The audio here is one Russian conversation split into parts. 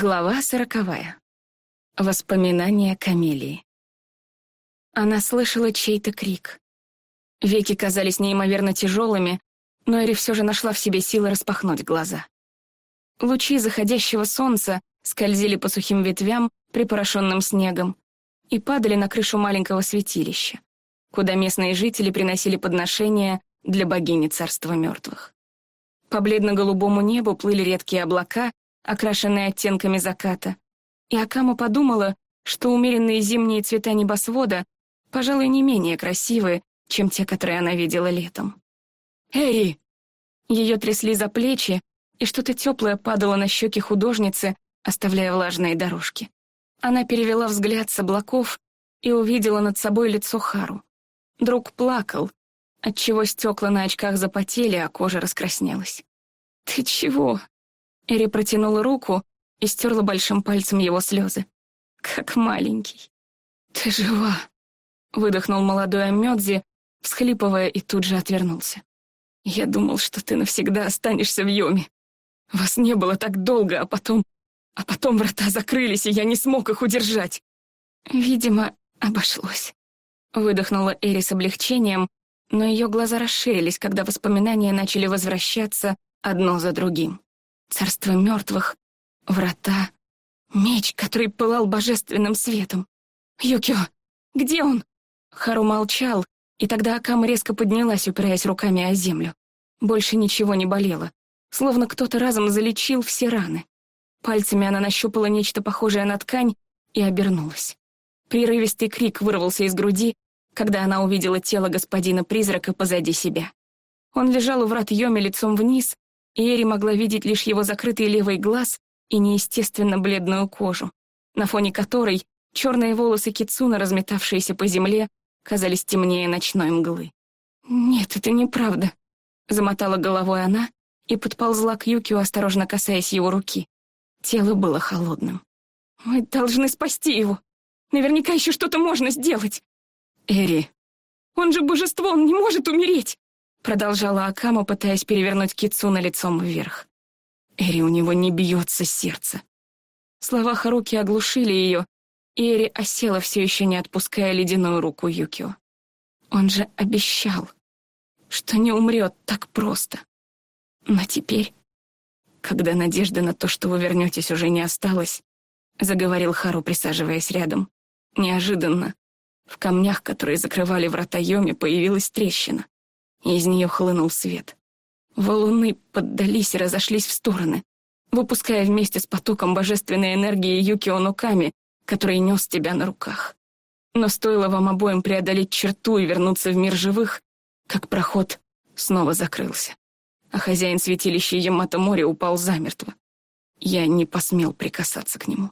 Глава сороковая. Воспоминания Камелии. Она слышала чей-то крик. Веки казались неимоверно тяжелыми, но Эри все же нашла в себе силы распахнуть глаза. Лучи заходящего солнца скользили по сухим ветвям, припорошенным снегом, и падали на крышу маленького святилища, куда местные жители приносили подношения для богини царства мертвых. По бледно-голубому небу плыли редкие облака, окрашенные оттенками заката, и Акама подумала, что умеренные зимние цвета небосвода, пожалуй, не менее красивые, чем те, которые она видела летом. «Эри!» Ее трясли за плечи, и что-то теплое падало на щеки художницы, оставляя влажные дорожки. Она перевела взгляд с облаков и увидела над собой лицо Хару. Друг плакал, отчего стекла на очках запотели, а кожа раскраснелась. «Ты чего?» Эри протянула руку и стерла большим пальцем его слезы. «Как маленький». «Ты жива», — выдохнул молодой Амёдзи, всхлипывая и тут же отвернулся. «Я думал, что ты навсегда останешься в Йоме. Вас не было так долго, а потом... А потом врата закрылись, и я не смог их удержать. Видимо, обошлось». Выдохнула Эри с облегчением, но ее глаза расширились, когда воспоминания начали возвращаться одно за другим. Царство мертвых, врата, меч, который пылал божественным светом. «Юкио, где он?» Хару молчал, и тогда Акама резко поднялась, упираясь руками о землю. Больше ничего не болело, словно кто-то разом залечил все раны. Пальцами она нащупала нечто похожее на ткань и обернулась. Прерывистый крик вырвался из груди, когда она увидела тело господина-призрака позади себя. Он лежал у врат Йоми лицом вниз, и Эри могла видеть лишь его закрытый левый глаз и неестественно бледную кожу, на фоне которой черные волосы Кицуна, разметавшиеся по земле, казались темнее ночной мглы. «Нет, это неправда», — замотала головой она и подползла к Юкио, осторожно касаясь его руки. Тело было холодным. «Мы должны спасти его. Наверняка еще что-то можно сделать». «Эри». «Он же божество, он не может умереть!» Продолжала Акама, пытаясь перевернуть Кицуна лицом вверх. Эри, у него не бьется сердце. Слова Харуки оглушили ее, и Эри осела, все еще не отпуская ледяную руку Юкио. Он же обещал, что не умрет так просто. Но теперь, когда надежды на то, что вы вернетесь, уже не осталось, заговорил Хару, присаживаясь рядом, неожиданно в камнях, которые закрывали врата Йоми, появилась трещина, и из нее хлынул свет. Валуны поддались и разошлись в стороны, выпуская вместе с потоком божественной энергии Юкио Нуками, который нес тебя на руках. Но стоило вам обоим преодолеть черту и вернуться в мир живых, как проход снова закрылся, а хозяин святилища Ямато Мори упал замертво. Я не посмел прикасаться к нему.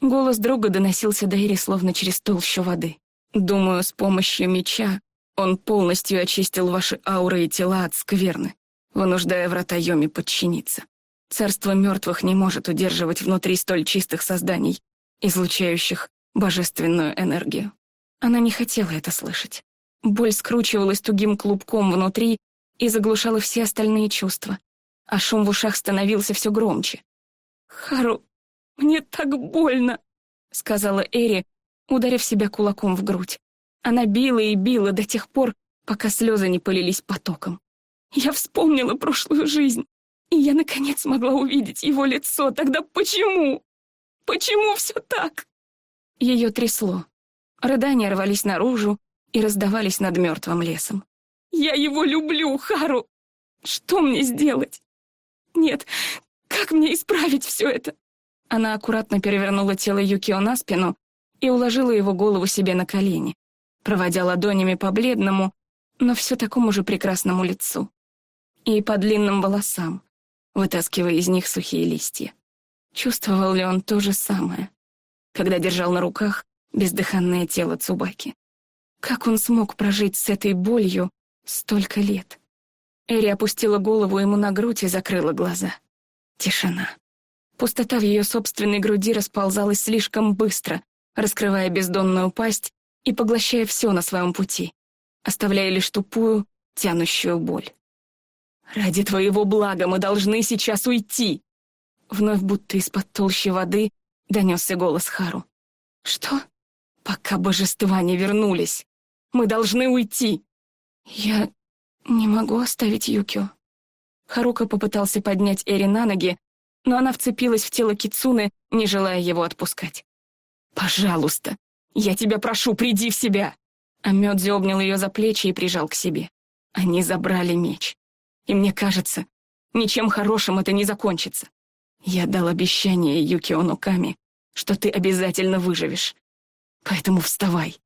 Голос друга доносился до Ири словно через толщу воды. Думаю, с помощью меча он полностью очистил ваши ауры и тела от скверны, вынуждая врата Йоми подчиниться. Царство мертвых не может удерживать внутри столь чистых созданий, излучающих божественную энергию. Она не хотела это слышать. Боль скручивалась тугим клубком внутри и заглушала все остальные чувства, а шум в ушах становился все громче. «Хару, мне так больно», — сказала Эри, ударив себя кулаком в грудь. Она била и била до тех пор, пока слезы не полились потоком. Я вспомнила прошлую жизнь, и я, наконец, смогла увидеть его лицо. Тогда почему? Почему все так? Ее трясло. Рыдания рвались наружу и раздавались над мертвым лесом. «Я его люблю, Хару! Что мне сделать? Нет, как мне исправить все это?» Она аккуратно перевернула тело Юкио на спину и уложила его голову себе на колени, проводя ладонями по бледному, но все такому же прекрасному лицу. И по длинным волосам, вытаскивая из них сухие листья. Чувствовал ли он то же самое, когда держал на руках бездыханное тело Цубаки? Как он смог прожить с этой болью столько лет? Эри опустила голову ему на грудь и закрыла глаза. Тишина. Пустота в ее собственной груди расползалась слишком быстро, раскрывая бездонную пасть и поглощая все на своем пути, оставляя лишь тупую, тянущую боль. «Ради твоего блага мы должны сейчас уйти!» Вновь будто из-под толщи воды донесся голос Хару. «Что? Пока божества не вернулись. Мы должны уйти!» «Я не могу оставить Юкио». Харука попытался поднять Эри на ноги, но она вцепилась в тело Кицуны, не желая его отпускать. «Пожалуйста, я тебя прошу, приди в себя!» Амёдзи обнял ее за плечи и прижал к себе. Они забрали меч. И мне кажется, ничем хорошим это не закончится. Я дал обещание Юкио Нуками, что ты обязательно выживешь. Поэтому вставай.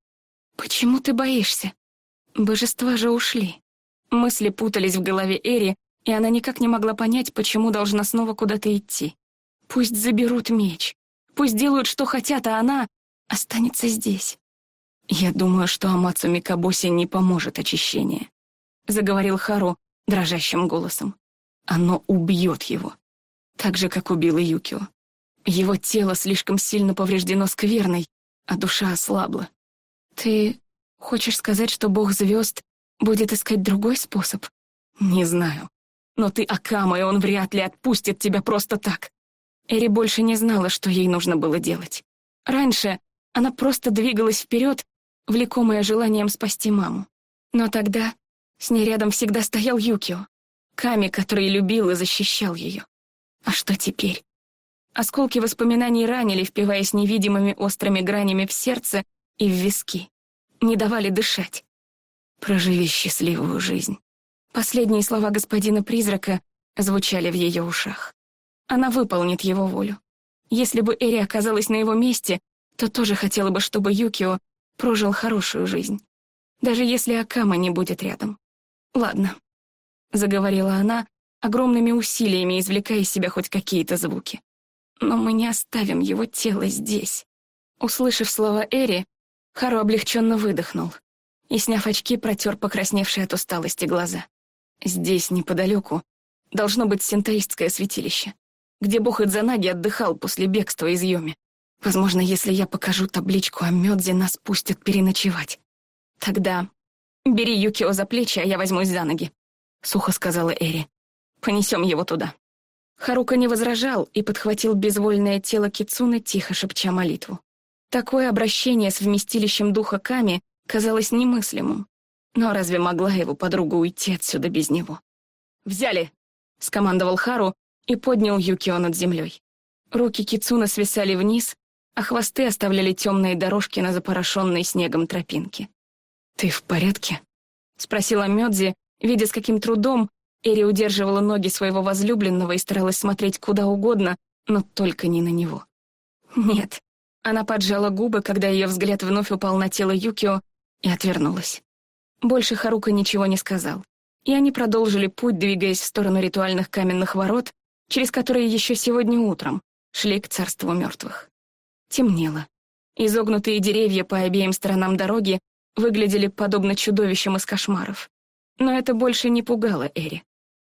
Почему ты боишься? Божества же ушли. Мысли путались в голове Эри, и она никак не могла понять, почему должна снова куда-то идти. Пусть заберут меч, пусть делают, что хотят, а она останется здесь. «Я думаю, что Амацу Микабоси не поможет очищение», — заговорил Хару дрожащим голосом. «Оно убьет его, так же, как убило Юкио. Его тело слишком сильно повреждено скверной, а душа ослабла. Ты хочешь сказать, что бог звезд будет искать другой способ? Не знаю. Но ты Акама, и он вряд ли отпустит тебя просто так. Эри больше не знала, что ей нужно было делать. Раньше она просто двигалась вперед, влекомая желанием спасти маму. Но тогда с ней рядом всегда стоял Юкио, Ками, который любил и защищал ее. А что теперь? Осколки воспоминаний ранили, впиваясь невидимыми острыми гранями в сердце и в виски. Не давали дышать. «Проживи счастливую жизнь». Последние слова господина-призрака звучали в ее ушах. Она выполнит его волю. Если бы Эри оказалась на его месте, то тоже хотела бы, чтобы Юкио прожил хорошую жизнь. Даже если Акама не будет рядом. «Ладно», — заговорила она, огромными усилиями извлекая из себя хоть какие-то звуки. «Но мы не оставим его тело здесь». Услышав слова Эри, Хару облегченно выдохнул и, сняв очки, протер покрасневшие от усталости глаза. Здесь, неподалеку, должно быть синтоистское святилище, где бог Идзанаги отдыхал после бегства из Йоми. Возможно, если я покажу табличку о Мёдзе, нас пустят переночевать. Тогда бери Юкио за плечи, а я возьмусь за ноги», — сухо сказала Эри. «Понесем его туда». Харука не возражал и подхватил безвольное тело Кицуны, тихо шепча молитву. Такое обращение с вместилищем духа Ками казалось немыслимым. Но разве могла его подруга уйти отсюда без него? «Взяли!» — скомандовал Хару и поднял Юкио над землей. Руки Кицуны свисали вниз, а хвосты оставляли темные дорожки на запорошенной снегом тропинке. «Ты в порядке?» — спросила Мёдзи, видя, с каким трудом Эри удерживала ноги своего возлюбленного и старалась смотреть куда угодно, но только не на него. «Нет». Она поджала губы, когда ее взгляд вновь упал на тело Юкио, и отвернулась. Больше Харука ничего не сказал, и они продолжили путь, двигаясь в сторону ритуальных каменных ворот, через которые еще сегодня утром шли к царству мертвых. Темнело. Изогнутые деревья по обеим сторонам дороги выглядели подобно чудовищам из кошмаров. Но это больше не пугало Эри.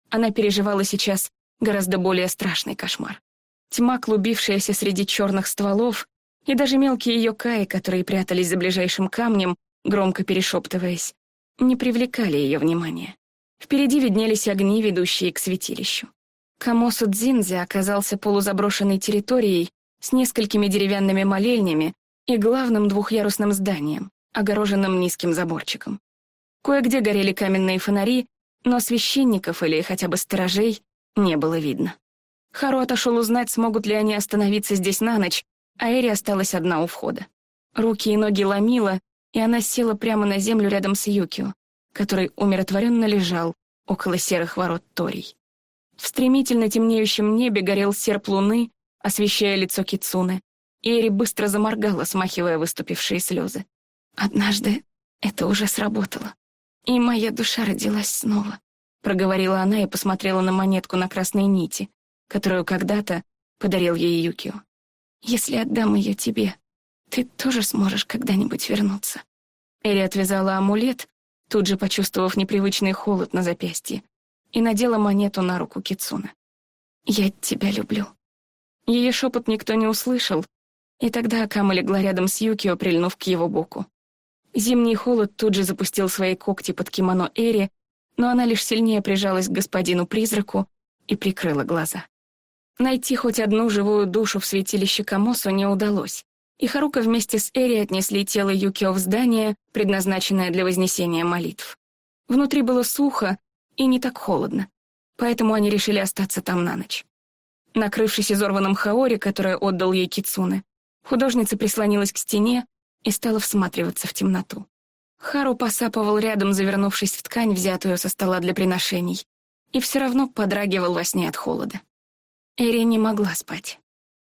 Она переживала сейчас гораздо более страшный кошмар. Тьма, клубившаяся среди черных стволов, и даже мелкие йокаи, которые прятались за ближайшим камнем, громко перешептываясь, не привлекали ее внимания. Впереди виднелись огни, ведущие к святилищу. Камосу Дзинзи оказался полузаброшенной территорией, с несколькими деревянными молельнями и главным двухъярусным зданием, огороженным низким заборчиком. Кое-где горели каменные фонари, но священников или хотя бы сторожей не было видно. Хару отошел узнать, смогут ли они остановиться здесь на ночь, а Эри осталась одна у входа. Руки и ноги ломила, и она села прямо на землю рядом с Юкио, который умиротворенно лежал около серых ворот Торий. В стремительно темнеющем небе горел серп луны, освещая лицо Кицуны, Эри быстро заморгала, смахивая выступившие слезы. «Однажды это уже сработало, и моя душа родилась снова», проговорила она и посмотрела на монетку на красной нити, которую когда-то подарил ей Юкио. «Если отдам ее тебе, ты тоже сможешь когда-нибудь вернуться». Эри отвязала амулет, тут же почувствовав непривычный холод на запястье, и надела монету на руку Кицуна. «Я тебя люблю». Ее шепот никто не услышал, и тогда Акама легла рядом с Юкио, прильнув к его боку. Зимний холод тут же запустил свои когти под кимоно Эри, но она лишь сильнее прижалась к господину-призраку и прикрыла глаза. Найти хоть одну живую душу в святилище Камосу не удалось, и Харука вместе с Эри отнесли тело Юкио в здание, предназначенное для вознесения молитв. Внутри было сухо и не так холодно, поэтому они решили остаться там на ночь. Накрывшись изорванным хаори, которое отдал ей Кицуне, художница прислонилась к стене и стала всматриваться в темноту. Хару посапывал рядом, завернувшись в ткань, взятую со стола для приношений, и все равно подрагивал во сне от холода. Эри не могла спать.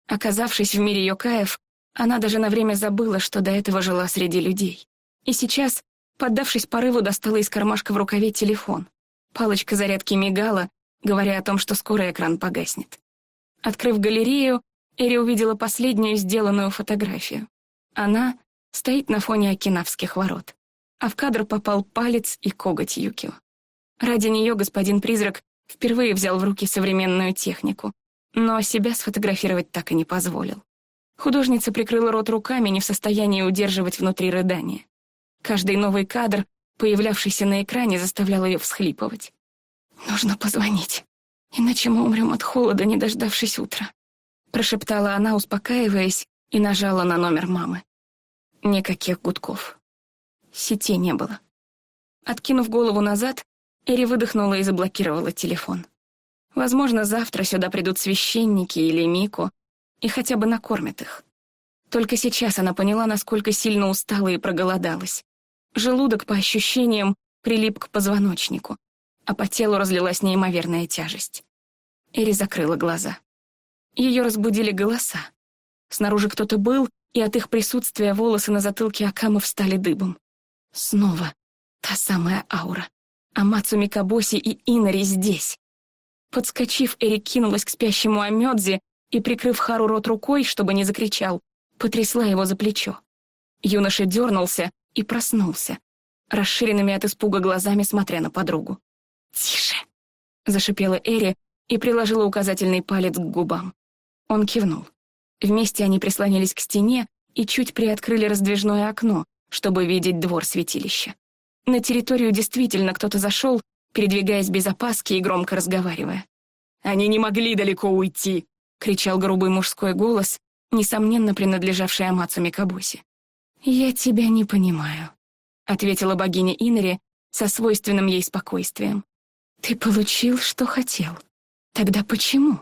Оказавшись в мире Йокаев, она даже на время забыла, что до этого жила среди людей. И сейчас, поддавшись порыву, достала из кармашка в рукаве телефон. Палочка зарядки мигала, говоря о том, что скоро экран погаснет. Открыв галерею, Эри увидела последнюю сделанную фотографию. Она стоит на фоне окинавских ворот, а в кадр попал палец и коготь Юкио. Ради нее господин-призрак впервые взял в руки современную технику, но себя сфотографировать так и не позволил. Художница прикрыла рот руками, не в состоянии удерживать внутри рыдания. Каждый новый кадр, появлявшийся на экране, заставлял ее всхлипывать. «Нужно позвонить, иначе мы умрем от холода, не дождавшись утра», прошептала она, успокаиваясь, и нажала на номер мамы. Никаких гудков. Сети не было. Откинув голову назад, Эри выдохнула и заблокировала телефон. Возможно, завтра сюда придут священники или Мику и хотя бы накормят их. Только сейчас она поняла, насколько сильно устала и проголодалась. Желудок, по ощущениям, прилип к позвоночнику, а по телу разлилась неимоверная тяжесть. Эри закрыла глаза. Ее разбудили голоса. Снаружи кто-то был, и от их присутствия волосы на затылке Акамы встали дыбом. Снова та самая аура. Амацу Микабоси и Инари здесь. Подскочив, Эрик кинулась к спящему Амёдзи и, прикрыв Хару рот рукой, чтобы не закричал, потрясла его за плечо. Юноша дернулся и проснулся, расширенными от испуга глазами смотря на подругу. «Тише!» — зашипела Эри и приложила указательный палец к губам. Он кивнул. Вместе они прислонились к стене и чуть приоткрыли раздвижное окно, чтобы видеть двор святилища. На территорию действительно кто-то зашел, передвигаясь без опаски и громко разговаривая. «Они не могли далеко уйти!» — кричал грубый мужской голос, несомненно принадлежавший Амацу Микабуси. «Я тебя не понимаю», — ответила богиня Инори со свойственным ей спокойствием. «Ты получил, что хотел. Тогда почему?»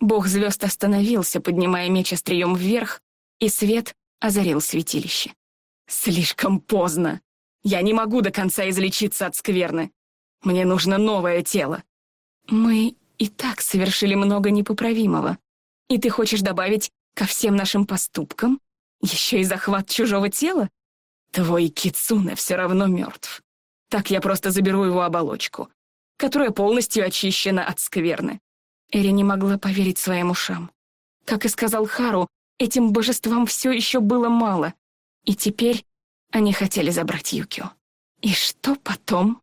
Бог звезд остановился, поднимая меч острием вверх, и свет озарил святилище. «Слишком поздно!» Я не могу до конца излечиться от скверны. Мне нужно новое тело. Мы и так совершили много непоправимого. И ты хочешь добавить ко всем нашим поступкам еще и захват чужого тела? Твой Кицуна все равно мертв. Так я просто заберу его оболочку, которая полностью очищена от скверны. Эри не могла поверить своим ушам. Как и сказал Хару, этим божествам все еще было мало. И теперь они хотели забрать Юкио. И что потом?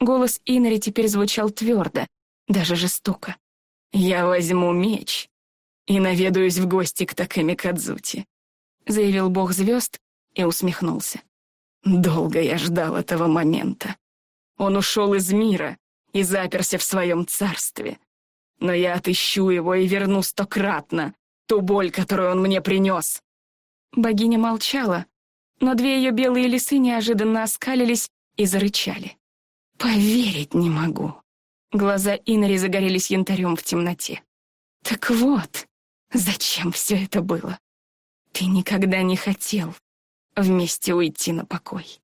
Голос Инари теперь звучал твердо, даже жестоко. «Я возьму меч и наведаюсь в гости к Такэми Кадзути», заявил бог звезд и усмехнулся. «Долго я ждал этого момента. Он ушел из мира и заперся в своем царстве. Но я отыщу его и верну стократно ту боль, которую он мне принес». Богиня молчала, но две ее белые лисы неожиданно оскалились и зарычали. «Поверить не могу». Глаза Инори загорелись янтарем в темноте. «Так вот, зачем все это было? Ты никогда не хотел вместе уйти на покой.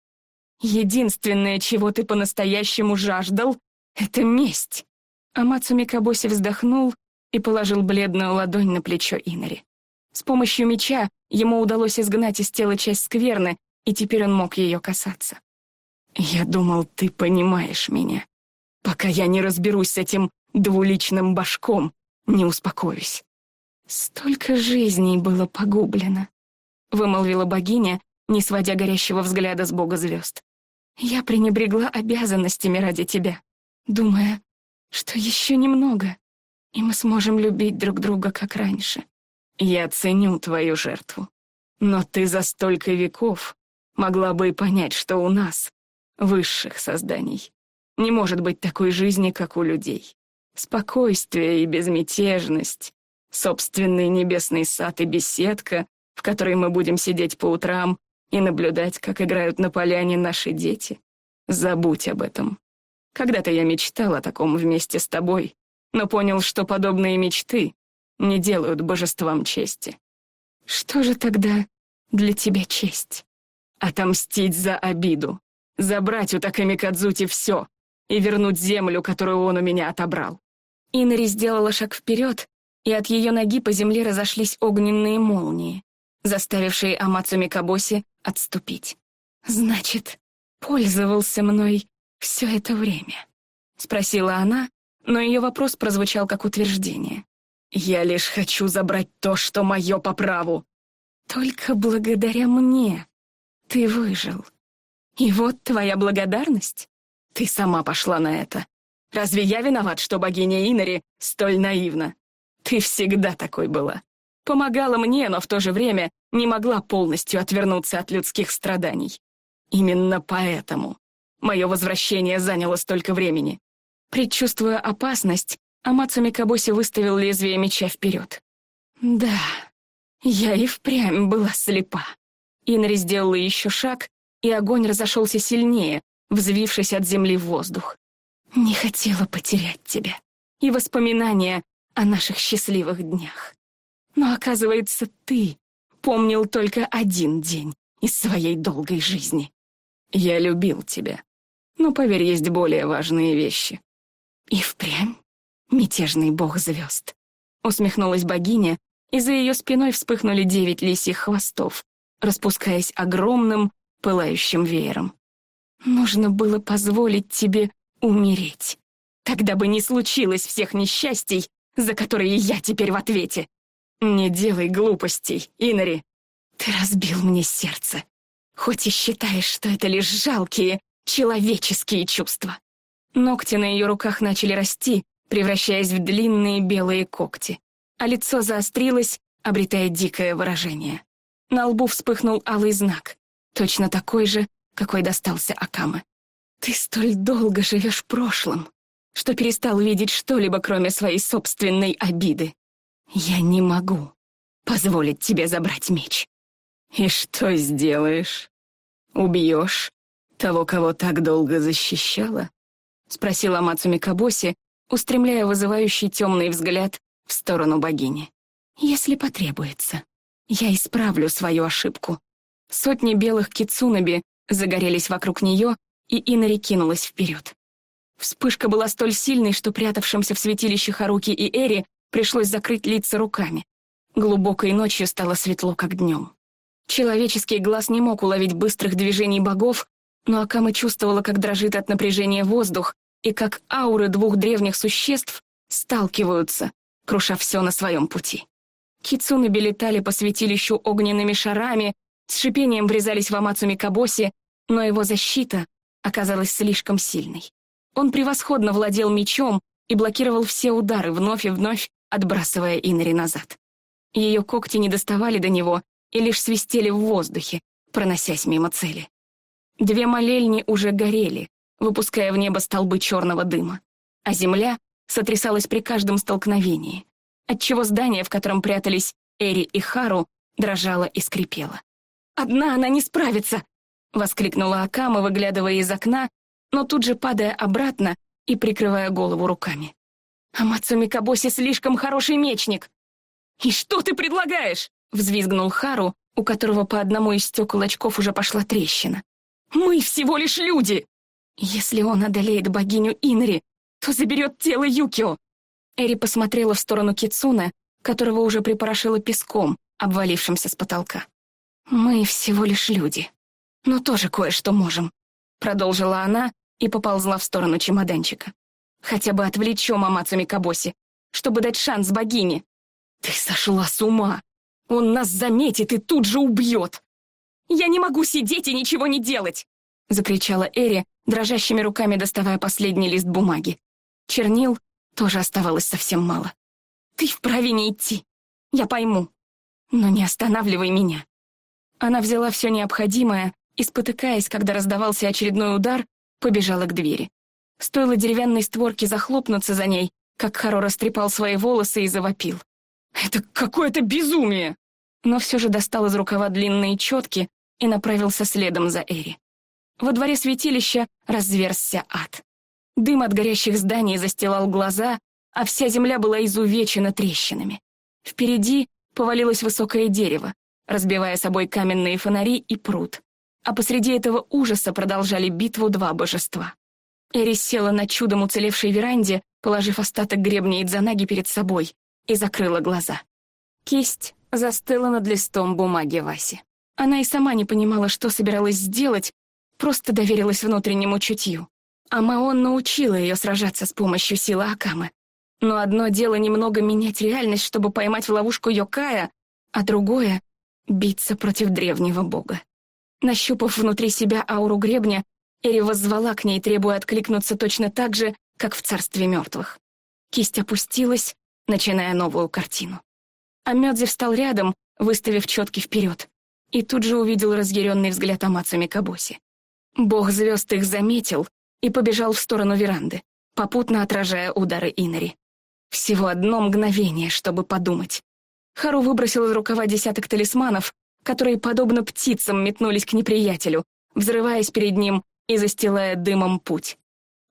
Единственное, чего ты по-настоящему жаждал, — это месть». Амацу Микабоси вздохнул и положил бледную ладонь на плечо Инори. С помощью меча ему удалось изгнать из тела часть скверны, и теперь он мог ее касаться. «Я думал, ты понимаешь меня. Пока я не разберусь с этим двуличным башком, не успокоюсь». «Столько жизней было погублено», — вымолвила богиня, не сводя горящего взгляда с бога звезд. «Я пренебрегла обязанностями ради тебя, думая, что еще немного, и мы сможем любить друг друга, как раньше. Я ценю твою жертву. Но ты за столько веков могла бы и понять, что у нас, высших созданий, не может быть такой жизни, как у людей. Спокойствие и безмятежность Собственный небесный сад и беседка, в которой мы будем сидеть по утрам и наблюдать, как играют на поляне наши дети. Забудь об этом. Когда-то я мечтал о таком вместе с тобой, но понял, что подобные мечты не делают божествам чести. Что же тогда для тебя честь? Отомстить за обиду, забрать у Таками Кадзути все и вернуть землю, которую он у меня отобрал. Инари сделала шаг вперед, и от ее ноги по земле разошлись огненные молнии, заставившие Амацу Микабоси отступить. «Значит, пользовался мной все это время?» — спросила она, но ее вопрос прозвучал как утверждение. «Я лишь хочу забрать то, что мое по праву». «Только благодаря мне ты выжил. И вот твоя благодарность. Ты сама пошла на это. Разве я виноват, что богиня Инари столь наивна? Ты всегда такой была. Помогала мне, но в то же время не могла полностью отвернуться от людских страданий. Именно поэтому мое возвращение заняло столько времени. Предчувствуя опасность, Амацу Микабоси выставил лезвие меча вперед. Да, я и впрямь была слепа. Инри сделала еще шаг, и огонь разошелся сильнее, взвившись от земли в воздух. Не хотела потерять тебя и воспоминания о наших счастливых днях. Но, оказывается, ты помнил только один день из своей долгой жизни. Я любил тебя. Но, поверь, есть более важные вещи. И впрямь мятежный бог звезд. Усмехнулась богиня, и за ее спиной вспыхнули девять лисьих хвостов, распускаясь огромным, пылающим веером. Нужно было позволить тебе умереть. Тогда бы не случилось всех несчастий, за которые я теперь в ответе. Не делай глупостей, Инари. Ты разбил мне сердце. Хоть и считаешь, что это лишь жалкие, человеческие чувства. Ногти на ее руках начали расти, превращаясь в длинные белые когти, а лицо заострилось, обретая дикое выражение. На лбу вспыхнул алый знак, точно такой же, какой достался Акаме. «Ты столь долго живешь в прошлом, что перестал видеть что-либо, кроме своей собственной обиды. Я не могу позволить тебе забрать меч». «И что сделаешь? Убьешь того, кого так долго защищала?» — спросила Мацуми Кабоси, устремляя вызывающий темный взгляд в сторону богини. «Если потребуется». Я исправлю свою ошибку. Сотни белых кицунаби загорелись вокруг нее, и Инари кинулась вперед. Вспышка была столь сильной, что прятавшимся в святилище Харуки и Эри пришлось закрыть лица руками. Глубокой ночью стало светло, как днем. Человеческий глаз не мог уловить быстрых движений богов, но Акама чувствовала, как дрожит от напряжения воздух и как ауры двух древних существ сталкиваются, круша все на своем пути. Кицунаби летали по святилищу огненными шарами, с шипением врезались в Амацу Микабоси, но его защита оказалась слишком сильной. Он превосходно владел мечом и блокировал все удары, вновь и вновь отбрасывая Инри назад. Ее когти не доставали до него и лишь свистели в воздухе, проносясь мимо цели. Две молельни уже горели, выпуская в небо столбы черного дыма, а земля сотрясалась при каждом столкновении отчего здание, в котором прятались Эри и Хару, дрожало и скрипело. «Одна она не справится!» — воскликнула Акама, выглядывая из окна, но тут же падая обратно и прикрывая голову руками. «Амацу Микабоси слишком хороший мечник!» «И что ты предлагаешь?» — взвизгнул Хару, у которого по одному из стекол очков уже пошла трещина. «Мы всего лишь люди!» «Если он одолеет богиню Инри, то заберет тело Юкио, Эри посмотрела в сторону Кицуна, которого уже припорошило песком, обвалившимся с потолка. «Мы всего лишь люди, но тоже кое-что можем», — продолжила она и поползла в сторону чемоданчика. «Хотя бы отвлечем Амацу Микабоси, чтобы дать шанс богине». «Ты сошла с ума! Он нас заметит и тут же убьет!» «Я не могу сидеть и ничего не делать!» — закричала Эри, дрожащими руками доставая последний лист бумаги. Чернил тоже оставалось совсем мало. «Ты вправе не идти. Я пойму. Но не останавливай меня». Она взяла все необходимое и, спотыкаясь, когда раздавался очередной удар, побежала к двери. Стоило деревянной створке захлопнуться за ней, как Харо растрепал свои волосы и завопил. Это какое-то безумие! Но все же достал из рукава длинные четки и направился следом за Эри. Во дворе святилища разверзся ад. Дым от горящих зданий застилал глаза, а вся земля была изувечена трещинами. Впереди повалилось высокое дерево, разбивая собой каменные фонари и пруд. А посреди этого ужаса продолжали битву два божества. Эрис села на чудом уцелевшей веранде, положив остаток гребня Идзанаги перед собой, и закрыла глаза. Кисть застыла над листом бумаги Васи. Она и сама не понимала, что собиралась сделать, просто доверилась внутреннему чутью. А Маон научила ее сражаться с помощью силы Акамы. Но одно дело немного менять реальность, чтобы поймать в ловушку Йокая, а другое — биться против древнего бога. Нащупав внутри себя ауру гребня, Эри воззвала к ней, требуя откликнуться точно так же, как в царстве мертвых. Кисть опустилась, начиная новую картину. А Мёдзи встал рядом, выставив четки вперед, и тут же увидел разъяренный взгляд Амацу Микабоси. Бог звезд их заметил и побежал в сторону веранды, попутно отражая удары Инари. Всего одно мгновение, чтобы подумать. Хару выбросил из рукава десяток талисманов, которые, подобно птицам, метнулись к неприятелю, взрываясь перед ним и застилая дымом путь.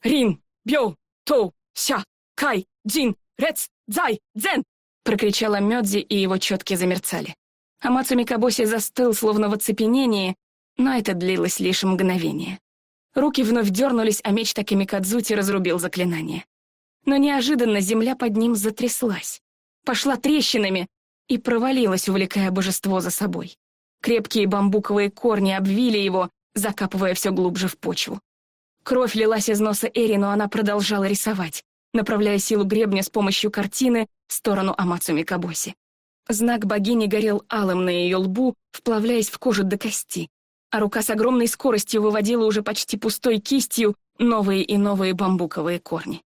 «Рин! Бьё! Тоу! Ся! Кай! Джин! Рец! Дзай! Дзен!» прокричала Мёдзи, и его четки замерцали. Амацу Микабоси застыл, словно в оцепенении, но это длилось лишь мгновение. Руки вновь дернулись, а меч Такими Кадзути разрубил заклинание. Но неожиданно земля под ним затряслась, пошла трещинами и провалилась, увлекая божество за собой. Крепкие бамбуковые корни обвили его, закапывая все глубже в почву. Кровь лилась из носа Эри, но она продолжала рисовать, направляя силу гребня с помощью картины в сторону Амацу Микабоси. Знак богини горел алым на ее лбу, вплавляясь в кожу до кости, а рука с огромной скоростью выводила уже почти пустой кистью новые и новые бамбуковые корни.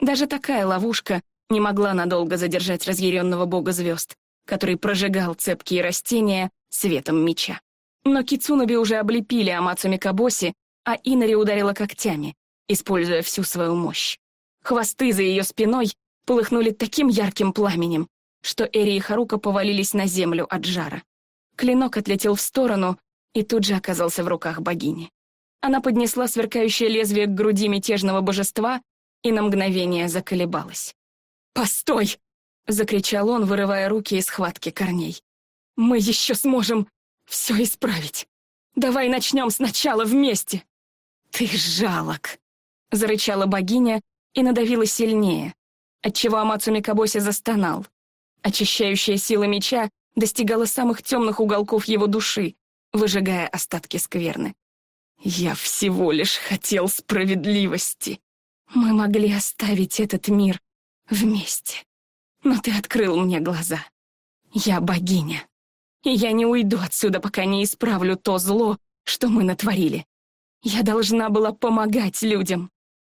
Даже такая ловушка не могла надолго задержать разъяренного бога звезд, который прожигал цепкие растения светом меча. Но Кицуноби уже облепили Амацу Микабоси, а Инари ударила когтями, используя всю свою мощь. Хвосты за ее спиной полыхнули таким ярким пламенем, что Эри и Харука повалились на землю от жара. Клинок отлетел в сторону и тут же оказался в руках богини. Она поднесла сверкающее лезвие к груди мятежного божества и на мгновение заколебалась. «Постой!» — закричал он, вырывая руки из схватки корней. «Мы еще сможем все исправить. Давай начнем сначала вместе!» «Ты жалок!» — зарычала богиня и надавила сильнее, отчего Амацу Микабоси застонал. Очищающая сила меча достигала самых темных уголков его души, выжигая остатки скверны. «Я всего лишь хотел справедливости. Мы могли оставить этот мир вместе, но ты открыл мне глаза. Я богиня, и я не уйду отсюда, пока не исправлю то зло, что мы натворили. Я должна была помогать людям».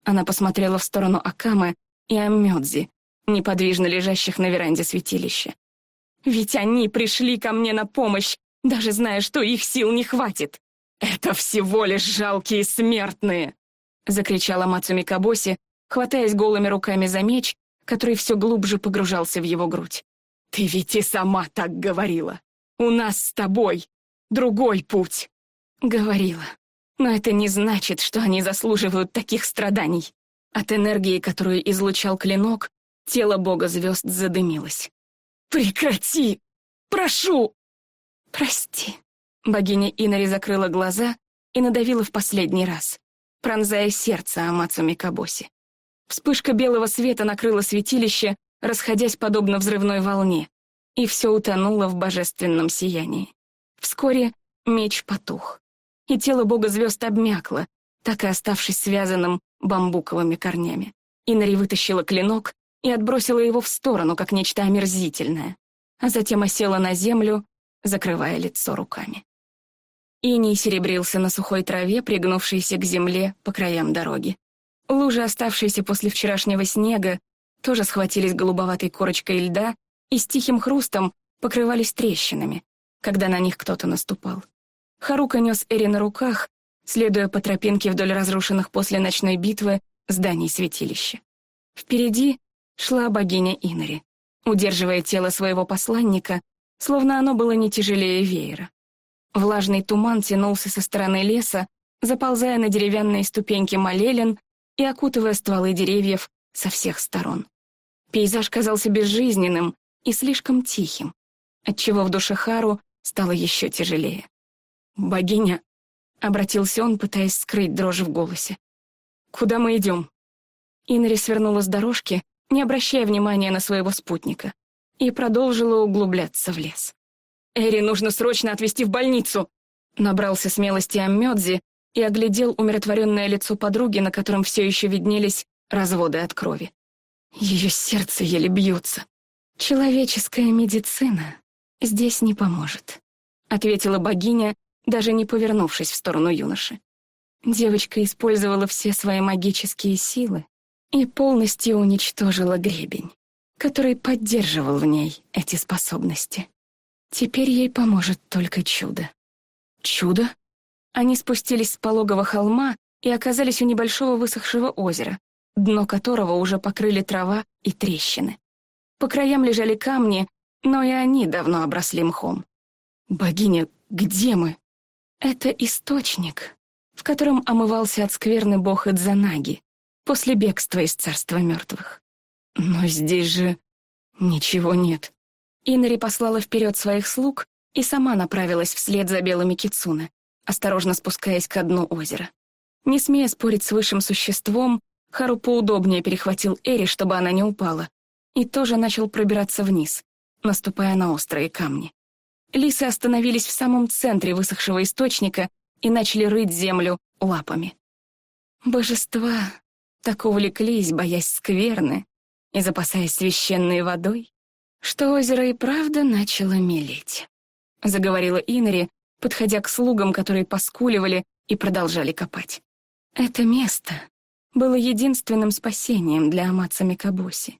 Она посмотрела в сторону Акамы и Амёдзи, неподвижно лежащих на веранде святилища. «Ведь они пришли ко мне на помощь, даже зная, что их сил не хватит. Это всего лишь жалкие смертные!» — закричала Мацуми Кабоси, хватаясь голыми руками за меч, который все глубже погружался в его грудь. «Ты ведь и сама так говорила. У нас с тобой другой путь!» Говорила. Но это не значит, что они заслуживают таких страданий. От энергии, которую излучал клинок, тело бога звезд задымилось. «Прекрати! Прошу!» «Прости». Богиня Инари закрыла глаза и надавила в последний раз, пронзая сердце Амацу Микабоси. Вспышка белого света накрыла святилище, расходясь подобно взрывной волне, и все утонуло в божественном сиянии. Вскоре меч потух, и тело бога звезд обмякло, так и оставшись связанным бамбуковыми корнями. Инари вытащила клинок и отбросила его в сторону, как нечто омерзительное, а затем осела на землю закрывая лицо руками. Иней серебрился на сухой траве, пригнувшейся к земле по краям дороги. Лужи, оставшиеся после вчерашнего снега, тоже схватились голубоватой корочкой льда и с тихим хрустом покрывались трещинами, когда на них кто-то наступал. Харука нес Эри на руках, следуя по тропинке вдоль разрушенных после ночной битвы зданий святилища. Впереди шла богиня Инари, удерживая тело своего посланника, словно оно было не тяжелее веера. Влажный туман тянулся со стороны леса, заползая на деревянные ступеньки молелен и окутывая стволы деревьев со всех сторон. Пейзаж казался безжизненным и слишком тихим, отчего в душе Хару стало еще тяжелее. «Богиня», — обратился он, пытаясь скрыть дрожь в голосе, — «куда мы идем?» Инри свернула с дорожки, не обращая внимания на своего спутника, и продолжила углубляться в лес. «Эри нужно срочно отвезти в больницу!» Набрался смелости Аммёдзи и оглядел умиротворенное лицо подруги, на котором все еще виднелись разводы от крови. Ее сердце еле бьется. «Человеческая медицина здесь не поможет», — ответила богиня, даже не повернувшись в сторону юноши. Девочка использовала все свои магические силы и полностью уничтожила гребень, который поддерживал в ней эти способности. Теперь ей поможет только чудо. Чудо? Они спустились с пологого холма и оказались у небольшого высохшего озера, дно которого уже покрыли трава и трещины. По краям лежали камни, но и они давно обросли мхом. «Богиня, где мы?» «Это источник, в котором омывался от скверны бог Эдзанаги после бегства из царства мертвых. Но здесь же ничего нет». Инари послала вперед своих слуг и сама направилась вслед за белыми кицуна, осторожно спускаясь ко дну озера. Не смея спорить с высшим существом, Хару поудобнее перехватил Эри, чтобы она не упала, и тоже начал пробираться вниз, наступая на острые камни. Лисы остановились в самом центре высохшего источника и начали рыть землю лапами. Божества так увлеклись, боясь скверны и запасаясь священной водой, что озеро и правда начало мелеть. Заговорила Инори, подходя к слугам, которые поскуливали и продолжали копать. Это место было единственным спасением для Амаца Микабуси.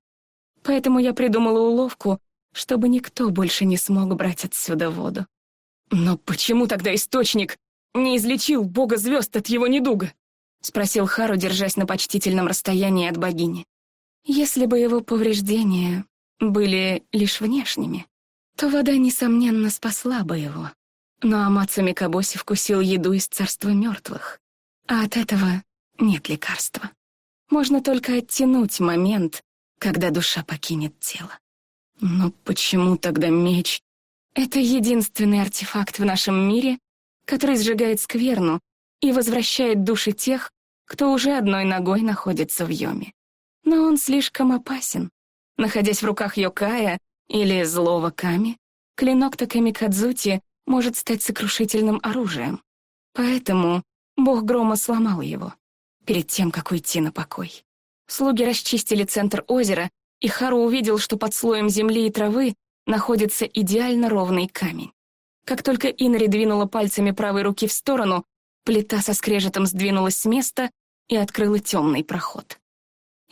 Поэтому я придумала уловку, чтобы никто больше не смог брать отсюда воду. «Но почему тогда источник не излечил бога звезд от его недуга?» — спросил Хару, держась на почтительном расстоянии от богини. «Если бы его повреждения были лишь внешними, то вода, несомненно, спасла бы его. Но Амацу Микабоси вкусил еду из царства мертвых, а от этого нет лекарства. Можно только оттянуть момент, когда душа покинет тело. Но почему тогда меч? Это единственный артефакт в нашем мире, который сжигает скверну и возвращает души тех, кто уже одной ногой находится в Йоме. Но он слишком опасен. Находясь в руках Йокая или злого Ками, клинок Таками Кадзути может стать сокрушительным оружием. Поэтому бог грома сломал его перед тем, как уйти на покой. Слуги расчистили центр озера, и Хару увидел, что под слоем земли и травы находится идеально ровный камень. Как только Инри двинула пальцами правой руки в сторону, плита со скрежетом сдвинулась с места и открыла темный проход.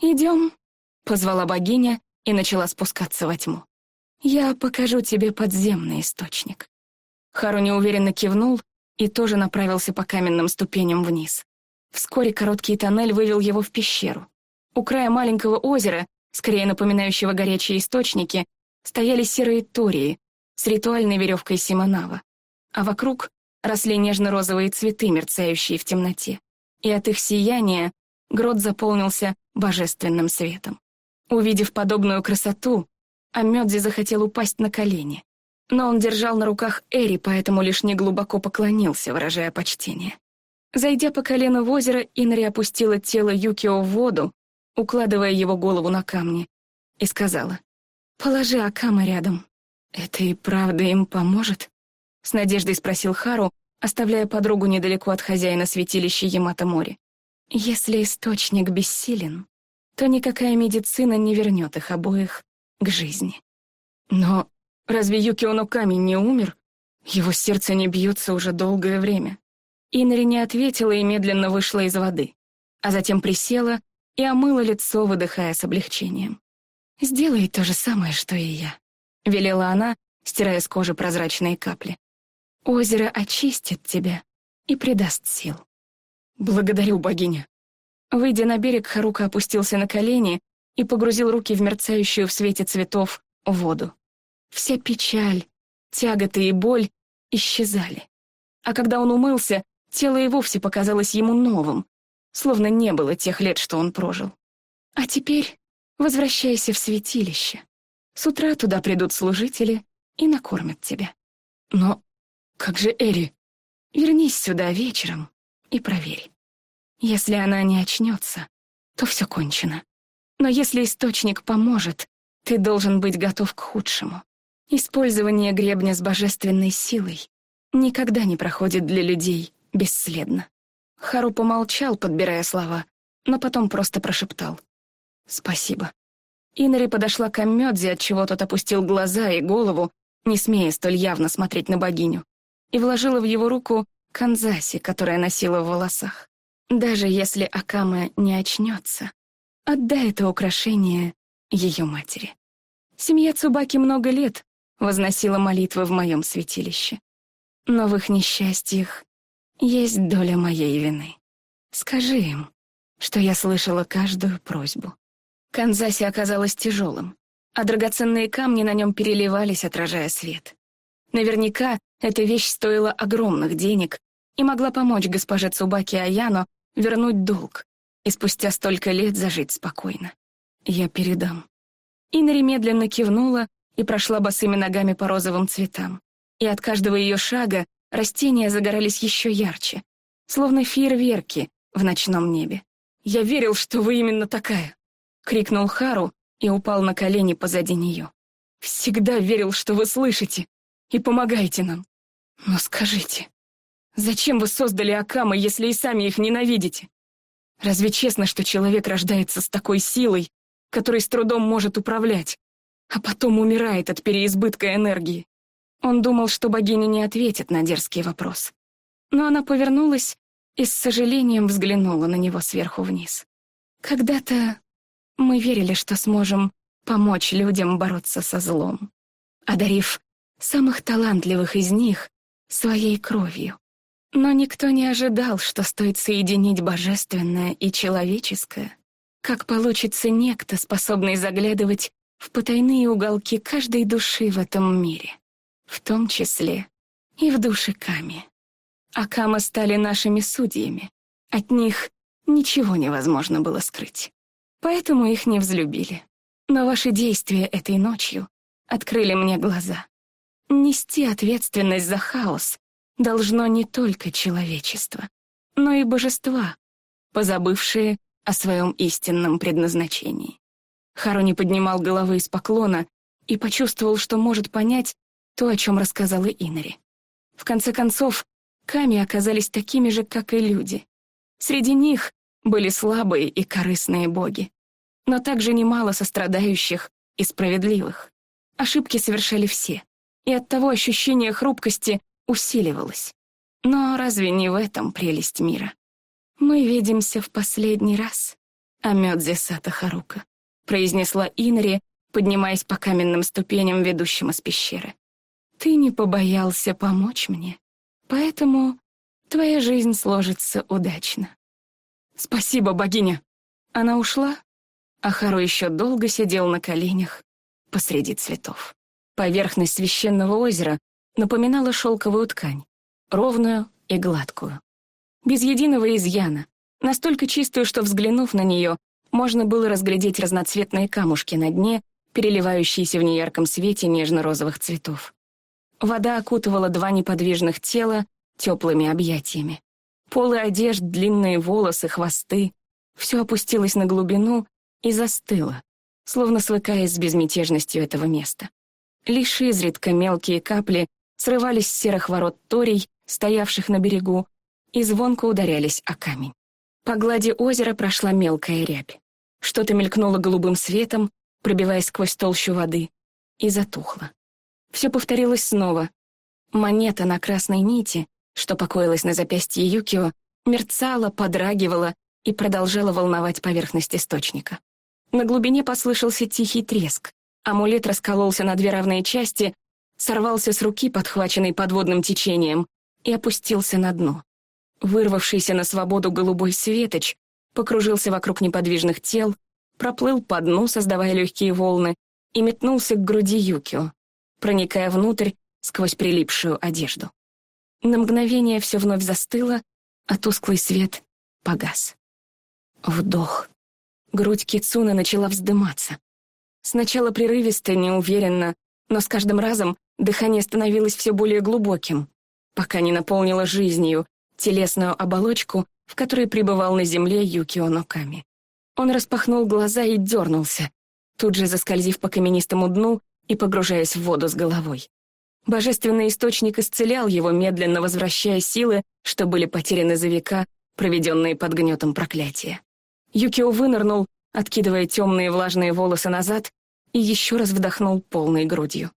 «Идем», — позвала богиня и начала спускаться во тьму. «Я покажу тебе подземный источник». Хару неуверенно кивнул и тоже направился по каменным ступеням вниз. Вскоре короткий тоннель вывел его в пещеру. У края маленького озера, скорее напоминающего горячие источники, стояли серые тории с ритуальной веревкой Симонава, а вокруг росли нежно-розовые цветы, мерцающие в темноте. И от их сияния грот заполнился божественным светом. Увидев подобную красоту, Амёдзи захотел упасть на колени. Но он держал на руках Эри, поэтому лишь неглубоко поклонился, выражая почтение. Зайдя по колено в озеро, Инри опустила тело Юкио в воду, укладывая его голову на камни, и сказала, «Положи Акама рядом. Это и правда им поможет?» С надеждой спросил Хару, оставляя подругу недалеко от хозяина святилища Ямато-море. «Если источник бессилен, то никакая медицина не вернет их обоих к жизни». «Но разве Юкио Ноками не умер? Его сердце не бьется уже долгое время». Инри не ответила и медленно вышла из воды, а затем присела и омыла лицо, выдыхая с облегчением. «Сделай то же самое, что и я», — велела она, стирая с кожи прозрачные капли. «Озеро очистит тебя и придаст сил». «Благодарю, богиня». Выйдя на берег, Харука опустился на колени и погрузил руки в мерцающую в свете цветов воду. Вся печаль, тяготы и боль исчезали. А когда он умылся, тело и вовсе показалось ему новым, словно не было тех лет, что он прожил. А теперь возвращайся в святилище. С утра туда придут служители и накормят тебя. Но как же Эри? Вернись сюда вечером и проверь. Если она не очнется, то все кончено. Но если источник поможет, ты должен быть готов к худшему. Использование гребня с божественной силой никогда не проходит для людей бесследно. Хару помолчал, подбирая слова, но потом просто прошептал. «Спасибо». Инари подошла к Аммёдзе, отчего тот опустил глаза и голову, не смея столь явно смотреть на богиню, и вложила в его руку канзаси, которая носила в волосах. Даже если Акама не очнется, отдай это украшение ее матери. Семья Цубаки много лет возносила молитвы в моем святилище. Но в их несчастьях есть доля моей вины. Скажи им, что я слышала каждую просьбу. Канзаси оказалось тяжелым, а драгоценные камни на нем переливались, отражая свет. Наверняка эта вещь стоила огромных денег и могла помочь госпоже Цубаки Аяно вернуть долг и спустя столько лет зажить спокойно. Я передам. Инри медленно кивнула и прошла босыми ногами по розовым цветам. И от каждого ее шага растения загорались еще ярче, словно фейерверки в ночном небе. «Я верил, что вы именно такая!» — крикнул Хару и упал на колени позади нее. «Всегда верил, что вы слышите и помогаете нам. Но скажите, зачем вы создали Акамы, если и сами их ненавидите? Разве честно, что человек рождается с такой силой, которой с трудом может управлять, а потом умирает от переизбытка энергии? Он думал, что богиня не ответит на дерзкий вопрос. Но она повернулась и с сожалением взглянула на него сверху вниз. Когда-то мы верили, что сможем помочь людям бороться со злом, одарив самых талантливых из них своей кровью. Но никто не ожидал, что стоит соединить божественное и человеческое, как получится некто, способный заглядывать в потайные уголки каждой души в этом мире, в том числе и в души Ками. А Кама стали нашими судьями. От них ничего невозможно было скрыть. Поэтому их не взлюбили. Но ваши действия этой ночью открыли мне глаза. Нести ответственность за хаос должно не только человечество, но и божества, позабывшие о своем истинном предназначении. Хару не поднимал головы из поклона и почувствовал, что может понять то, о чем рассказала Инари. В конце концов, Ками оказались такими же, как и люди. Среди них были слабые и корыстные боги, но также немало сострадающих и справедливых. Ошибки совершали все, и оттого ощущение хрупкости усиливалось. Но разве не в этом прелесть мира? «Мы видимся в последний раз», — Амёдзе Сата Харука, произнесла Инри, поднимаясь по каменным ступеням, ведущим из пещеры. «Ты не побоялся помочь мне, поэтому твоя жизнь сложится удачно». «Спасибо, богиня!» Она ушла, а Хару еще долго сидел на коленях посреди цветов. Поверхность священного озера напоминала шелковую ткань, ровную и гладкую. Без единого изъяна, настолько чистую, что, взглянув на нее, можно было разглядеть разноцветные камушки на дне, переливающиеся в неярком свете нежно-розовых цветов. Вода окутывала два неподвижных тела теплыми объятиями. Полы одежд, длинные волосы, хвосты — все опустилось на глубину и застыло, словно свыкаясь с безмятежностью этого места. Лишь изредка мелкие капли срывались с серых ворот торий, стоявших на берегу, и звонко ударялись о камень. По глади озера прошла мелкая рябь. Что-то мелькнуло голубым светом, пробиваясь сквозь толщу воды, и затухло. Все повторилось снова. Монета на красной нити, что покоилась на запястье Юкио, мерцала, подрагивала и продолжала волновать поверхность источника. На глубине послышался тихий треск. Амулет раскололся на две равные части, сорвался с руки, подхваченной подводным течением, и опустился на дно. Вырвавшийся на свободу голубой светоч покружился вокруг неподвижных тел, проплыл по дну, создавая легкие волны, и метнулся к груди Юкио, проникая внутрь сквозь прилипшую одежду. На мгновение все вновь застыло, а тусклый свет погас. Вдох. Грудь Кицуны начала вздыматься. Сначала прерывисто, неуверенно, но с каждым разом дыхание становилось все более глубоким, пока не наполнило жизнью телесную оболочку, в которой пребывал на земле Юкио Ноками. Он распахнул глаза и дернулся, тут же заскользив по каменистому дну и погружаясь в воду с головой. Божественный источник исцелял его, медленно возвращая силы, что были потеряны за века, проведенные под гнетом проклятия. Юкио вынырнул, откидывая темные влажные волосы назад, и еще раз вдохнул полной грудью.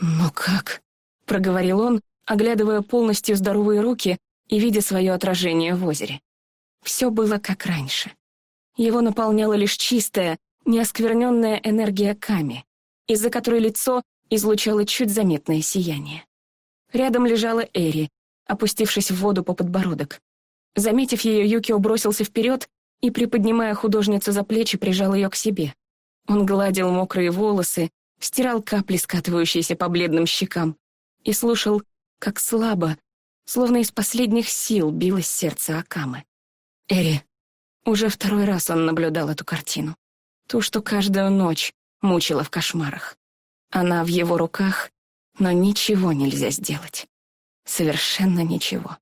«Ну как?» — проговорил он, оглядывая полностью здоровые руки и видя свое отражение в озере. Все было как раньше. Его наполняла лишь чистая, неоскверненная энергия Ками, из-за которой лицо излучало чуть заметное сияние. Рядом лежала Эри, опустившись в воду по подбородок. Заметив ее, Юкио бросился вперед и, приподнимая художницу за плечи, прижал ее к себе. Он гладил мокрые волосы, стирал капли, скатывающиеся по бледным щекам, и слушал, как слабо, словно из последних сил билось сердце Акамы. Эри. Уже второй раз он наблюдал эту картину. Ту, что каждую ночь мучила в кошмарах. Она в его руках, но ничего нельзя сделать. Совершенно ничего.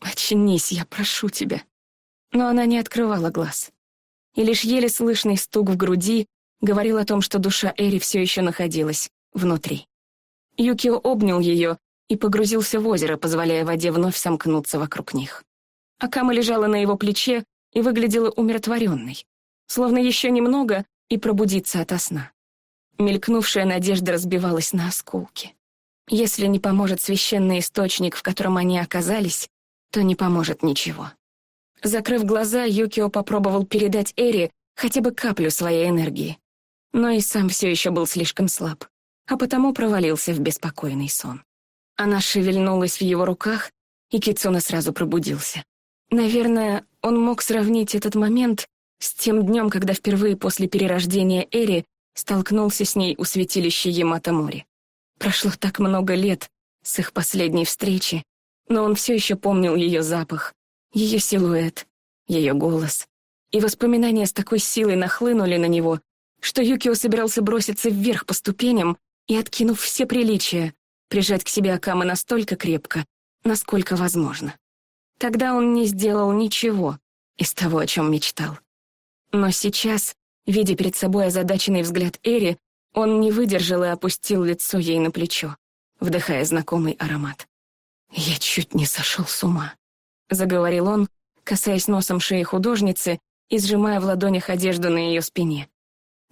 «Очнись, я прошу тебя». Но она не открывала глаз. И лишь еле слышный стук в груди говорил о том, что душа Эри все еще находилась внутри. Юкио обнял ее и погрузился в озеро, позволяя воде вновь сомкнуться вокруг них. Акама лежала на его плече и выглядела умиротворенной, словно еще немного и пробудиться ото сна. Мелькнувшая надежда разбивалась на осколки. Если не поможет священный источник, в котором они оказались, то не поможет ничего. Закрыв глаза, Юкио попробовал передать Эри хотя бы каплю своей энергии. Но и сам все еще был слишком слаб, а потому провалился в беспокойный сон. Она шевельнулась в его руках, и Кицуна сразу пробудился. Наверное, он мог сравнить этот момент с тем днем, когда впервые после перерождения Эри столкнулся с ней у святилища Ямато-Мори. Прошло так много лет с их последней встречи, но он все еще помнил ее запах, ее силуэт, ее голос. И воспоминания с такой силой нахлынули на него, что Юкио собирался броситься вверх по ступеням и, откинув все приличия, прижать к себе Акама настолько крепко, насколько возможно. Тогда он не сделал ничего из того, о чем мечтал. Но сейчас Видя перед собой озадаченный взгляд Эри, он не выдержал и опустил лицо ей на плечо, вдыхая знакомый аромат. «Я чуть не сошел с ума», — заговорил он, касаясь носом шеи художницы и сжимая в ладонях одежду на ее спине.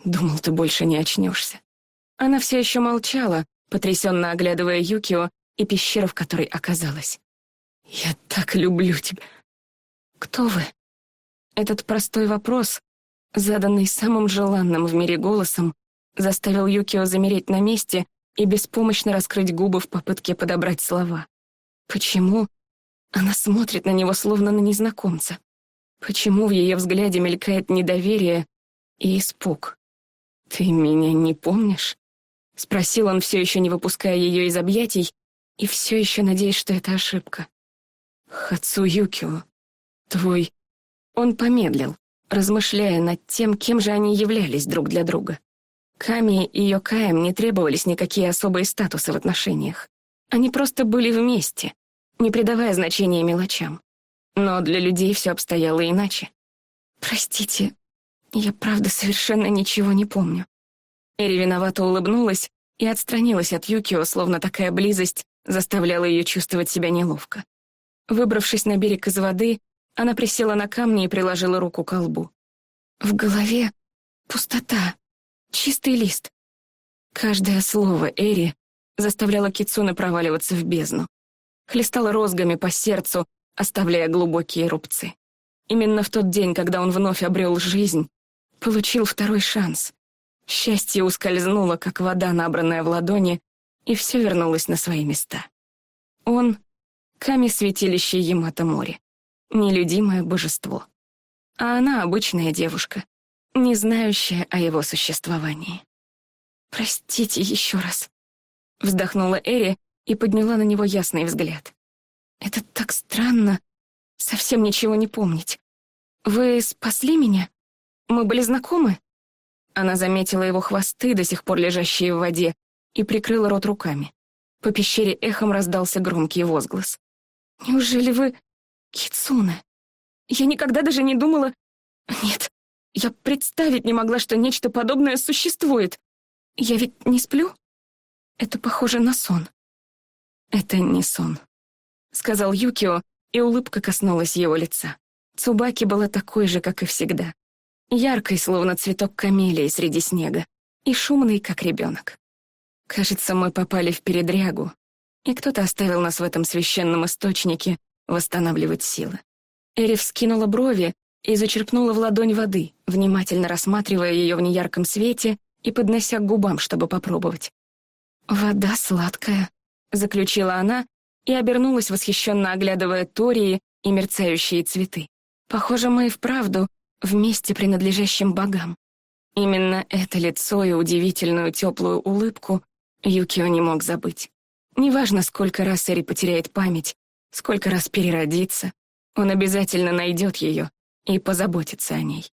«Думал, ты больше не очнешься». Она все еще молчала, потрясенно оглядывая Юкио и пещеру, в которой оказалась. «Я так люблю тебя». «Кто вы?» Этот простой вопрос заданный самым желанным в мире голосом, заставил Юкио замереть на месте и беспомощно раскрыть губы в попытке подобрать слова. Почему она смотрит на него словно на незнакомца? Почему в ее взгляде мелькает недоверие и испуг? «Ты меня не помнишь?» — спросил он, все еще не выпуская ее из объятий, и все еще надеясь, что это ошибка. «Хацу Юкио, твой...» Он помедлил, размышляя над тем, кем же они являлись друг для друга. Ками и Йокаем не требовались никакие особые статусы в отношениях. Они просто были вместе, не придавая значения мелочам. Но для людей все обстояло иначе. «Простите, я правда совершенно ничего не помню». Эри виновато улыбнулась и отстранилась от Юкио, словно такая близость заставляла ее чувствовать себя неловко. Выбравшись на берег из воды, она присела на камни и приложила руку к лбу. В голове пустота, чистый лист. Каждое слово Эри заставляло Кицуны проваливаться в бездну. Хлестала розгами по сердцу, оставляя глубокие рубцы. Именно в тот день, когда он вновь обрел жизнь, получил второй шанс. Счастье ускользнуло, как вода, набранная в ладони, и все вернулось на свои места. Он — Ками святилище Ямато-море нелюдимое божество. А она обычная девушка, не знающая о его существовании. «Простите еще раз», — вздохнула Эри и подняла на него ясный взгляд. «Это так странно, совсем ничего не помнить. Вы спасли меня? Мы были знакомы?» Она заметила его хвосты, до сих пор лежащие в воде, и прикрыла рот руками. По пещере эхом раздался громкий возглас. «Неужели вы... Кицуне? Я никогда даже не думала... Нет, я представить не могла, что нечто подобное существует. Я ведь не сплю? Это похоже на сон». «Это не сон», — сказал Юкио, и улыбка коснулась его лица. Цубаки была такой же, как и всегда. Яркой, словно цветок камелии среди снега, и шумной, как ребенок. Кажется, мы попали в передрягу, и кто-то оставил нас в этом священном источнике восстанавливать силы. Эри вскинула брови и зачерпнула в ладонь воды, внимательно рассматривая ее в неярком свете и поднося к губам, чтобы попробовать. «Вода сладкая», — заключила она и обернулась, восхищенно оглядывая тории и мерцающие цветы. «Похоже, мы и вправду вместе принадлежащим богам». Именно это лицо и удивительную теплую улыбку Юкио не мог забыть. Неважно, сколько раз Эри потеряет память, сколько раз переродится, он обязательно найдет ее и позаботится о ней.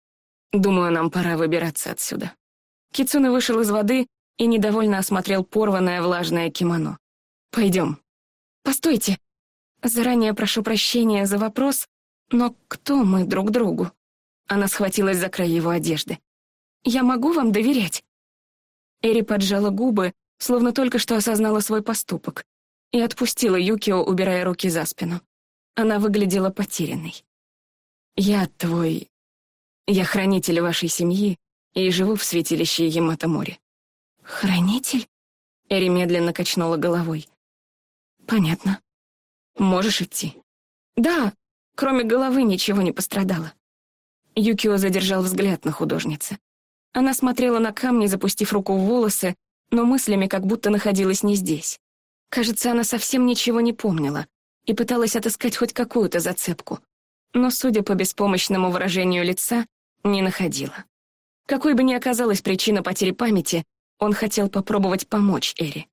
Думаю, нам пора выбираться отсюда. Кицуна вышел из воды и недовольно осмотрел порванное влажное кимоно. Пойдем. Постойте. Заранее прошу прощения за вопрос, но кто мы друг другу? Она схватилась за край его одежды. Я могу вам доверять? Эри поджала губы, словно только что осознала свой поступок, и отпустила Юкио, убирая руки за спину. Она выглядела потерянной. «Я твой... Я хранитель вашей семьи и живу в святилище Ямато-море». «Хранитель?» Эри медленно качнула головой. «Понятно. Можешь идти». «Да, кроме головы ничего не пострадало». Юкио задержал взгляд на художнице. Она смотрела на камни, запустив руку в волосы, но мыслями как будто находилась не здесь. Кажется, она совсем ничего не помнила и пыталась отыскать хоть какую-то зацепку, но, судя по беспомощному выражению лица, не находила. Какой бы ни оказалась причина потери памяти, он хотел попробовать помочь Эри.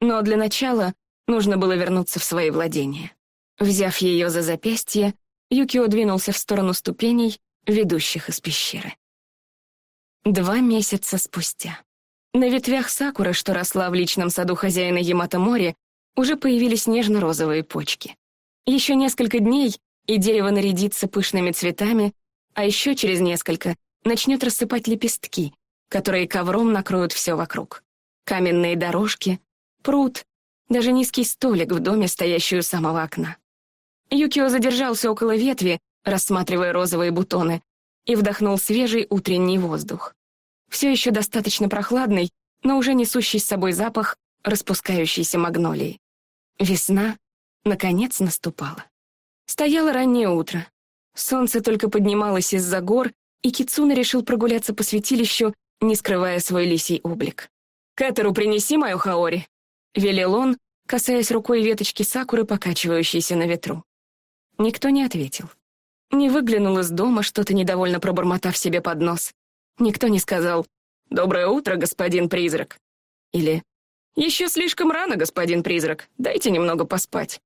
Но для начала нужно было вернуться в свои владения. Взяв ее за запястье, Юкио двинулся в сторону ступеней, ведущих из пещеры. Два месяца спустя. На ветвях сакуры, что росла в личном саду хозяина Ямато-море, уже появились нежно-розовые почки. Еще несколько дней, и дерево нарядится пышными цветами, а еще через несколько начнет рассыпать лепестки, которые ковром накроют все вокруг. Каменные дорожки, пруд, даже низкий столик в доме, стоящий у самого окна. Юкио задержался около ветви, рассматривая розовые бутоны, и вдохнул свежий утренний воздух все еще достаточно прохладный, но уже несущий с собой запах распускающейся магнолии. Весна, наконец, наступала. Стояло раннее утро. Солнце только поднималось из-за гор, и Кицуна решил прогуляться по святилищу, не скрывая свой лисий облик. «Кэтеру принеси мою хаори», — велел он, касаясь рукой веточки сакуры, покачивающейся на ветру. Никто не ответил. Не выглянул из дома, что-то недовольно пробормотав себе под нос. Никто не сказал «Доброе утро, господин призрак» или «Еще слишком рано, господин призрак, дайте немного поспать».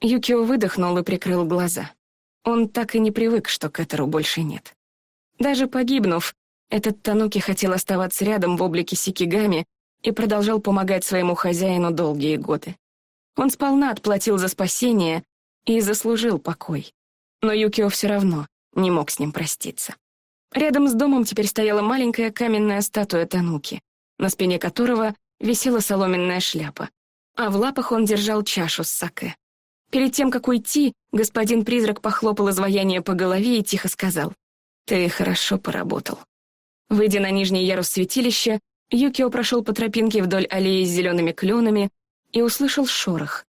Юкио выдохнул и прикрыл глаза. Он так и не привык, что Кэтеру больше нет. Даже погибнув, этот Тануки хотел оставаться рядом в облике Сикигами и продолжал помогать своему хозяину долгие годы. Он сполна отплатил за спасение и заслужил покой. Но Юкио все равно не мог с ним проститься. Рядом с домом теперь стояла маленькая каменная статуя Тануки, на спине которого висела соломенная шляпа, а в лапах он держал чашу с саке. Перед тем, как уйти, господин призрак похлопал изваяние по голове и тихо сказал, «Ты хорошо поработал». Выйдя на нижний ярус святилища, Юкио прошел по тропинке вдоль аллеи с зелеными кленами и услышал шорох.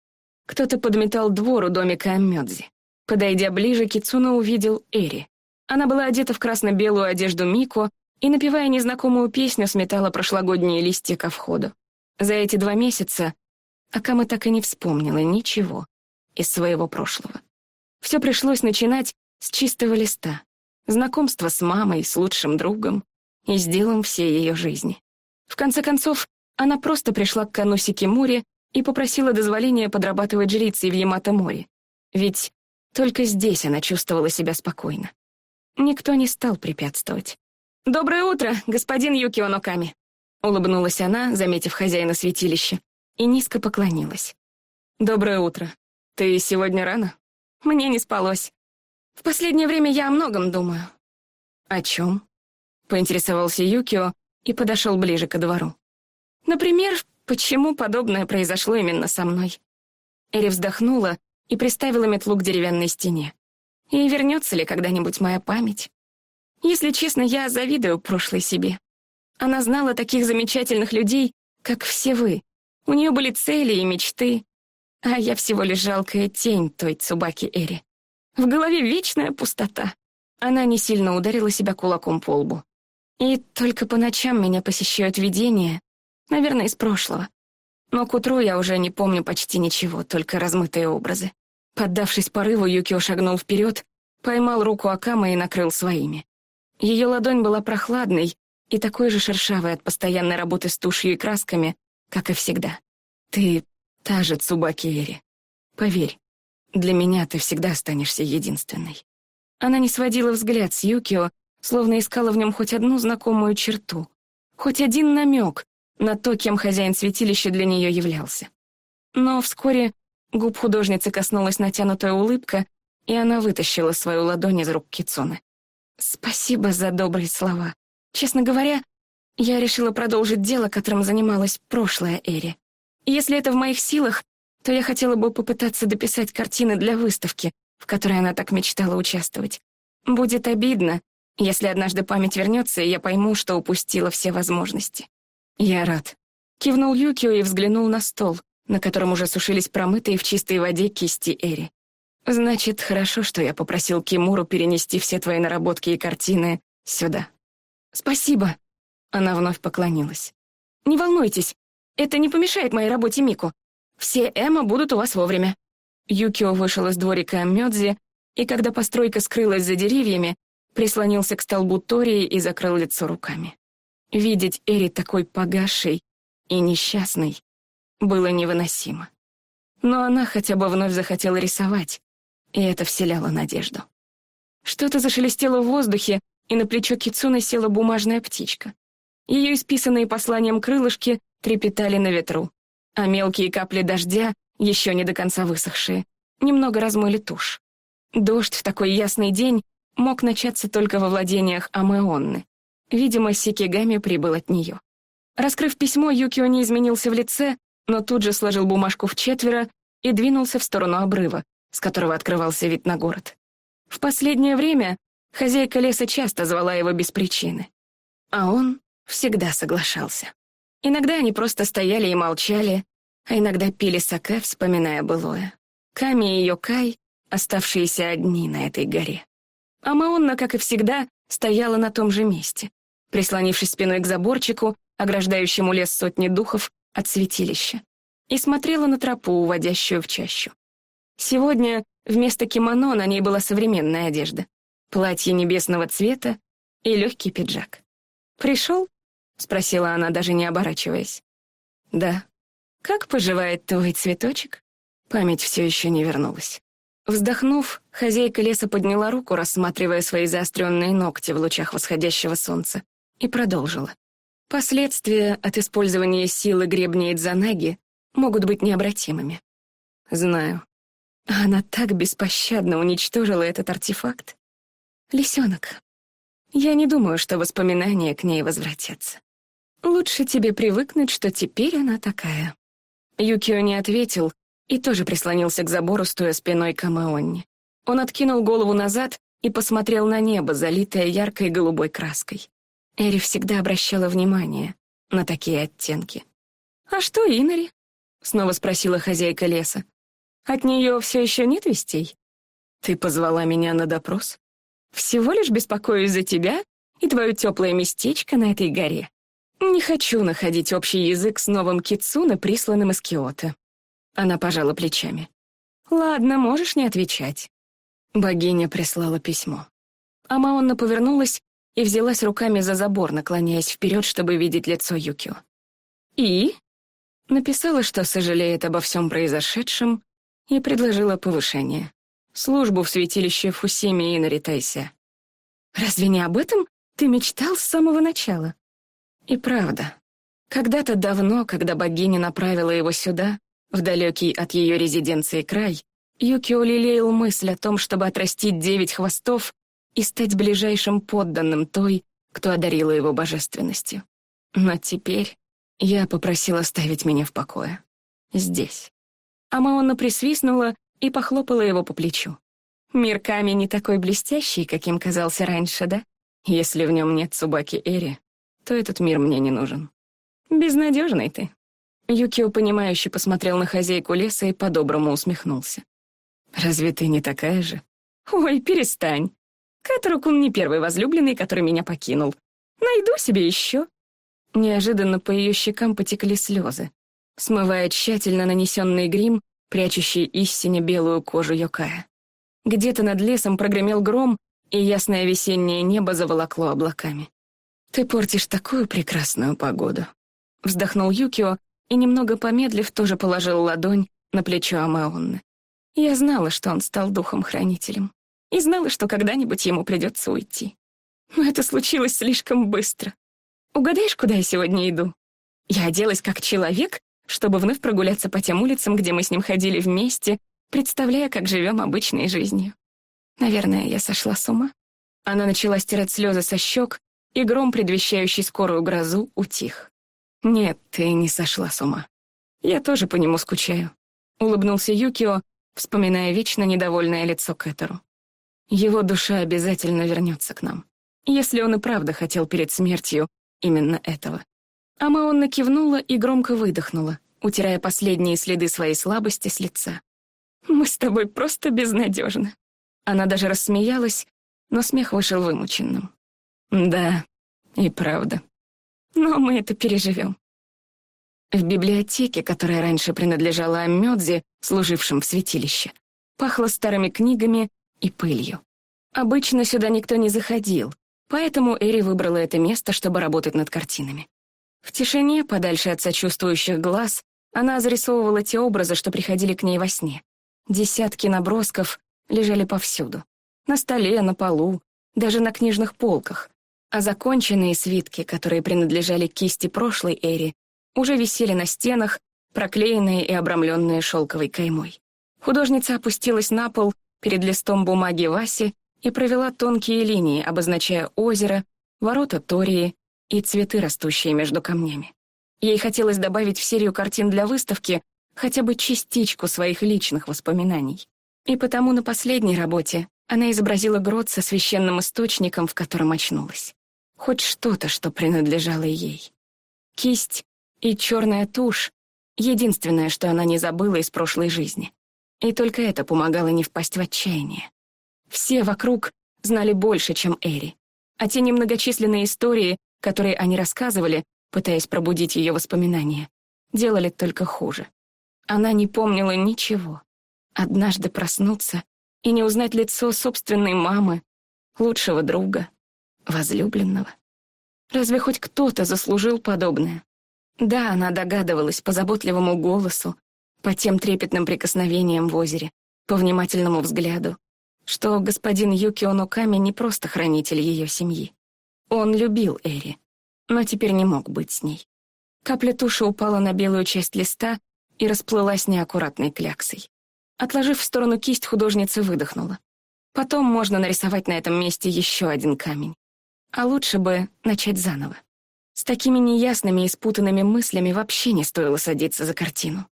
Кто-то подметал двор у домика Аммёдзи. Подойдя ближе, Кицуна увидел Эри. Она была одета в красно-белую одежду Мико и, напевая незнакомую песню, сметала прошлогодние листья ко входу. За эти два месяца Акама так и не вспомнила ничего из своего прошлого. Все пришлось начинать с чистого листа, знакомства с мамой, с лучшим другом и с делом всей ее жизни. В конце концов, она просто пришла к Кануси Кимури и попросила дозволения подрабатывать жрицей в Ямато-море. Ведь только здесь она чувствовала себя спокойно. Никто не стал препятствовать. «Доброе утро, господин Юкио Ноками!» Улыбнулась она, заметив хозяина святилища, и низко поклонилась. «Доброе утро. Ты сегодня рано?» «Мне не спалось. В последнее время я о многом думаю». «О чем?» — поинтересовался Юкио и подошел ближе ко двору. «Например, почему подобное произошло именно со мной?» Эри вздохнула и приставила метлу к деревянной стене. «И вернется ли когда-нибудь моя память?» Если честно, я завидую прошлой себе. Она знала таких замечательных людей, как все вы. У нее были цели и мечты, а я всего лишь жалкая тень той Цубаки Эри. В голове вечная пустота. Она не сильно ударила себя кулаком по лбу. И только по ночам меня посещают видения, наверное, из прошлого. Но к утру я уже не помню почти ничего, только размытые образы. Поддавшись порыву, Юкио шагнул вперед, поймал руку Акама и накрыл своими. Ее ладонь была прохладной и такой же шершавой от постоянной работы с тушью и красками, как и всегда. Ты та же Цубаки Эри. Поверь, для меня ты всегда останешься единственной. Она не сводила взгляд с Юкио, словно искала в нем хоть одну знакомую черту, хоть один намек на то, кем хозяин святилища для нее являлся. Но вскоре губ художницы коснулась натянутая улыбка, и она вытащила свою ладонь из рук Кицуны. Спасибо за добрые слова. Честно говоря, я решила продолжить дело, которым занималась прошлая Эри. Если это в моих силах, то я хотела бы попытаться дописать картины для выставки, в которой она так мечтала участвовать. Будет обидно, если однажды память вернется, я пойму, что упустила все возможности. Я рад. Кивнул Юкио и взглянул на стол, на котором уже сушились промытые в чистой воде кисти Эри. Значит, хорошо, что я попросил Кимуру перенести все твои наработки и картины сюда. Спасибо. Она вновь поклонилась. Не волнуйтесь, это не помешает моей работе Мику. Все Эма будут у вас вовремя. Юкио вышел из дворика Мёдзи, и когда постройка скрылась за деревьями, прислонился к столбу Тории и закрыл лицо руками. Видеть Эри такой погасшей и несчастной было невыносимо. Но она хотя бы вновь захотела рисовать, и это вселяло надежду. Что-то зашелестело в воздухе, и на плечо Кицуны села бумажная птичка. Ее исписанные посланием крылышки трепетали на ветру, а мелкие капли дождя, еще не до конца высохшие, немного размыли тушь. Дождь в такой ясный день мог начаться только во владениях Амеонны. Видимо, Сикигами прибыл от нее. Раскрыв письмо, Юкио не изменился в лице, но тут же сложил бумажку в четверо и двинулся в сторону обрыва, с которого открывался вид на город. В последнее время хозяйка леса часто звала его без причины, а он всегда соглашался. Иногда они просто стояли и молчали, а иногда пили саке, вспоминая былое. Ками и Йокай, оставшиеся одни на этой горе. А Маонна, как и всегда, стояла на том же месте, прислонившись спиной к заборчику, ограждающему лес сотни духов от святилища, и смотрела на тропу, уводящую в чащу. Сегодня вместо кимоно на ней была современная одежда. Платье небесного цвета и легкий пиджак. «Пришел?» — спросила она, даже не оборачиваясь. «Да». «Как поживает твой цветочек?» Память все еще не вернулась. Вздохнув, хозяйка леса подняла руку, рассматривая свои заостренные ногти в лучах восходящего солнца, и продолжила. Последствия от использования силы гребня Идзанаги могут быть необратимыми. Знаю. Она так беспощадно уничтожила этот артефакт. Лисенок, я не думаю, что воспоминания к ней возвратятся. Лучше тебе привыкнуть, что теперь она такая. Юкио не ответил и тоже прислонился к забору, стоя спиной к Амаонне. Он откинул голову назад и посмотрел на небо, залитое яркой голубой краской. Эри всегда обращала внимание на такие оттенки. «А что Инари?» — снова спросила хозяйка леса. От нее все еще нет вестей? Ты позвала меня на допрос? Всего лишь беспокоюсь за тебя и твое теплое местечко на этой горе. Не хочу находить общий язык с новым Кицуна, присланным из Киота. Она пожала плечами. Ладно, можешь не отвечать. Богиня прислала письмо. А Маонна повернулась и взялась руками за забор, наклоняясь вперед, чтобы видеть лицо Юкио. И написала, что сожалеет обо всем произошедшем, и предложила повышение. Службу в святилище Фусими и Наритайся. Разве не об этом ты мечтал с самого начала? И правда, когда-то давно, когда богиня направила его сюда, в далекий от ее резиденции край, Юкио лелеял мысль о том, чтобы отрастить девять хвостов и стать ближайшим подданным той, кто одарила его божественностью. Но теперь я попросила оставить меня в покое. Здесь. А Маонна присвистнула и похлопала его по плечу. «Мир Ками не такой блестящий, каким казался раньше, да? Если в нем нет Субаки Эри, то этот мир мне не нужен. Безнадежный ты». Юкио, понимающе посмотрел на хозяйку леса и по-доброму усмехнулся. «Разве ты не такая же?» «Ой, перестань. Катарукун не первый возлюбленный, который меня покинул. Найду себе еще». Неожиданно по ее щекам потекли слезы, смывая тщательно нанесенный грим, прячущий истине белую кожу Йокая. Где-то над лесом прогремел гром, и ясное весеннее небо заволокло облаками. «Ты портишь такую прекрасную погоду», — вздохнул Юкио и, немного помедлив, тоже положил ладонь на плечо Амаонны. Я знала, что он стал духом-хранителем, и знала, что когда-нибудь ему придется уйти. Но это случилось слишком быстро. Угадаешь, куда я сегодня иду? Я оделась как человек, чтобы вновь прогуляться по тем улицам, где мы с ним ходили вместе, представляя, как живем обычной жизнью. Наверное, я сошла с ума. Она начала стирать слезы со щек, и гром, предвещающий скорую грозу, утих. «Нет, ты не сошла с ума. Я тоже по нему скучаю», — улыбнулся Юкио, вспоминая вечно недовольное лицо Кэтеру. «Его душа обязательно вернется к нам, если он и правда хотел перед смертью именно этого. А Маонна кивнула и громко выдохнула, утирая последние следы своей слабости с лица. «Мы с тобой просто безнадежны». Она даже рассмеялась, но смех вышел вымученным. «Да, и правда. Но мы это переживем». В библиотеке, которая раньше принадлежала Аммёдзе, служившим в святилище, пахло старыми книгами и пылью. Обычно сюда никто не заходил, Поэтому Эри выбрала это место, чтобы работать над картинами. В тишине, подальше от сочувствующих глаз, она зарисовывала те образы, что приходили к ней во сне. Десятки набросков лежали повсюду. На столе, на полу, даже на книжных полках. А законченные свитки, которые принадлежали кисти прошлой Эри, уже висели на стенах, проклеенные и обрамленные шелковой каймой. Художница опустилась на пол перед листом бумаги Васи и провела тонкие линии, обозначая озеро, ворота Тории и цветы, растущие между камнями. Ей хотелось добавить в серию картин для выставки хотя бы частичку своих личных воспоминаний. И потому на последней работе она изобразила грот со священным источником, в котором очнулась. Хоть что-то, что принадлежало ей. Кисть и черная тушь — единственное, что она не забыла из прошлой жизни. И только это помогало не впасть в отчаяние. Все вокруг знали больше, чем Эри. А те немногочисленные истории, которые они рассказывали, пытаясь пробудить ее воспоминания, делали только хуже. Она не помнила ничего. Однажды проснуться и не узнать лицо собственной мамы, лучшего друга, возлюбленного. Разве хоть кто-то заслужил подобное? Да, она догадывалась по заботливому голосу, по тем трепетным прикосновениям в озере, по внимательному взгляду, что господин Юкио Ноками не просто хранитель ее семьи. Он любил Эри, но теперь не мог быть с ней. Капля туши упала на белую часть листа и расплылась неаккуратной кляксой. Отложив в сторону кисть, художница выдохнула. Потом можно нарисовать на этом месте еще один камень. А лучше бы начать заново. С такими неясными и спутанными мыслями вообще не стоило садиться за картину.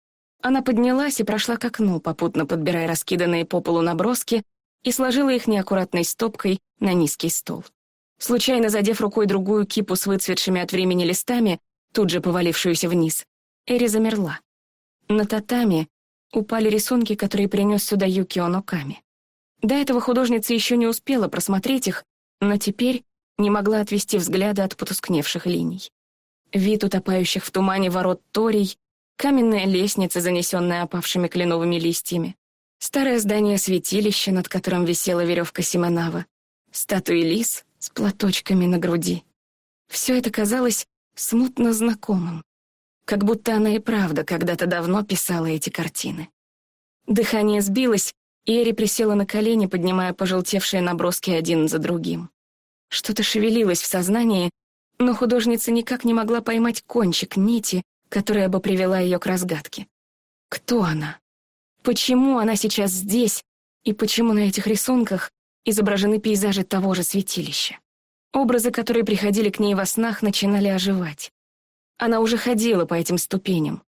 Она поднялась и прошла к окну, попутно подбирая раскиданные по полу наброски и сложила их неаккуратной стопкой на низкий стол. Случайно задев рукой другую кипу с выцветшими от времени листами, тут же повалившуюся вниз, Эри замерла. На татами упали рисунки, которые принес сюда Юкио Ноками. До этого художница еще не успела просмотреть их, но теперь не могла отвести взгляда от потускневших линий. Вид утопающих в тумане ворот Торий, каменная лестница, занесенная опавшими кленовыми листьями, Старое здание святилища, над которым висела веревка Симонава, статуи лис, с платочками на груди. Все это казалось смутно знакомым, как будто она и правда когда-то давно писала эти картины. Дыхание сбилось, и Эри присела на колени, поднимая пожелтевшие наброски один за другим. Что-то шевелилось в сознании, но художница никак не могла поймать кончик нити, которая бы привела ее к разгадке. Кто она? Почему она сейчас здесь, и почему на этих рисунках изображены пейзажи того же святилища? Образы, которые приходили к ней во снах, начинали оживать. Она уже ходила по этим ступеням,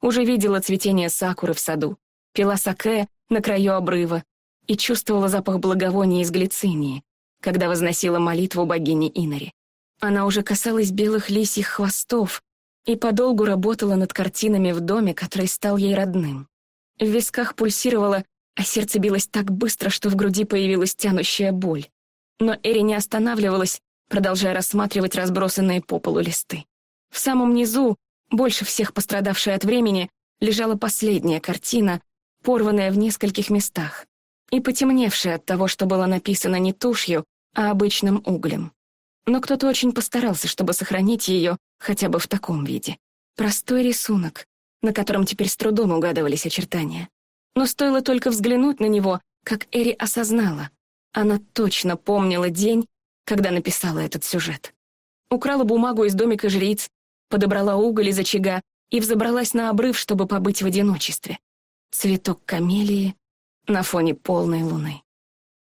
уже видела цветение сакуры в саду, пила саке на краю обрыва и чувствовала запах благовония из глицинии, когда возносила молитву богине Инари. Она уже касалась белых лисьих хвостов и подолгу работала над картинами в доме, который стал ей родным. В висках пульсировало, а сердце билось так быстро, что в груди появилась тянущая боль. Но Эри не останавливалась, продолжая рассматривать разбросанные по полу листы. В самом низу, больше всех пострадавшая от времени, лежала последняя картина, порванная в нескольких местах и потемневшая от того, что было написано не тушью, а обычным углем. Но кто-то очень постарался, чтобы сохранить ее хотя бы в таком виде. Простой рисунок, на котором теперь с трудом угадывались очертания. Но стоило только взглянуть на него, как Эри осознала. Она точно помнила день, когда написала этот сюжет. Украла бумагу из домика жриц, подобрала уголь из очага и взобралась на обрыв, чтобы побыть в одиночестве. Цветок камелии на фоне полной луны.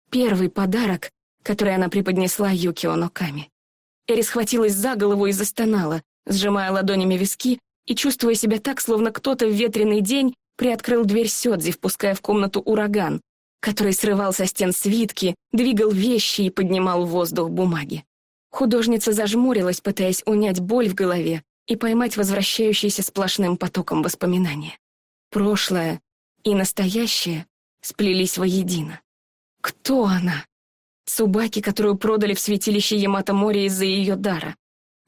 Первый подарок, который она преподнесла Юкио Ноками. Эри схватилась за голову и застонала, сжимая ладонями виски и чувствуя себя так, словно кто-то в ветреный день приоткрыл дверь Сёдзи, впуская в комнату ураган, который срывал со стен свитки, двигал вещи и поднимал в воздух бумаги. Художница зажмурилась, пытаясь унять боль в голове и поймать возвращающийся сплошным потоком воспоминания. Прошлое и настоящее сплелись воедино. Кто она? Цубаки, которую продали в святилище Ямато-море из-за ее дара.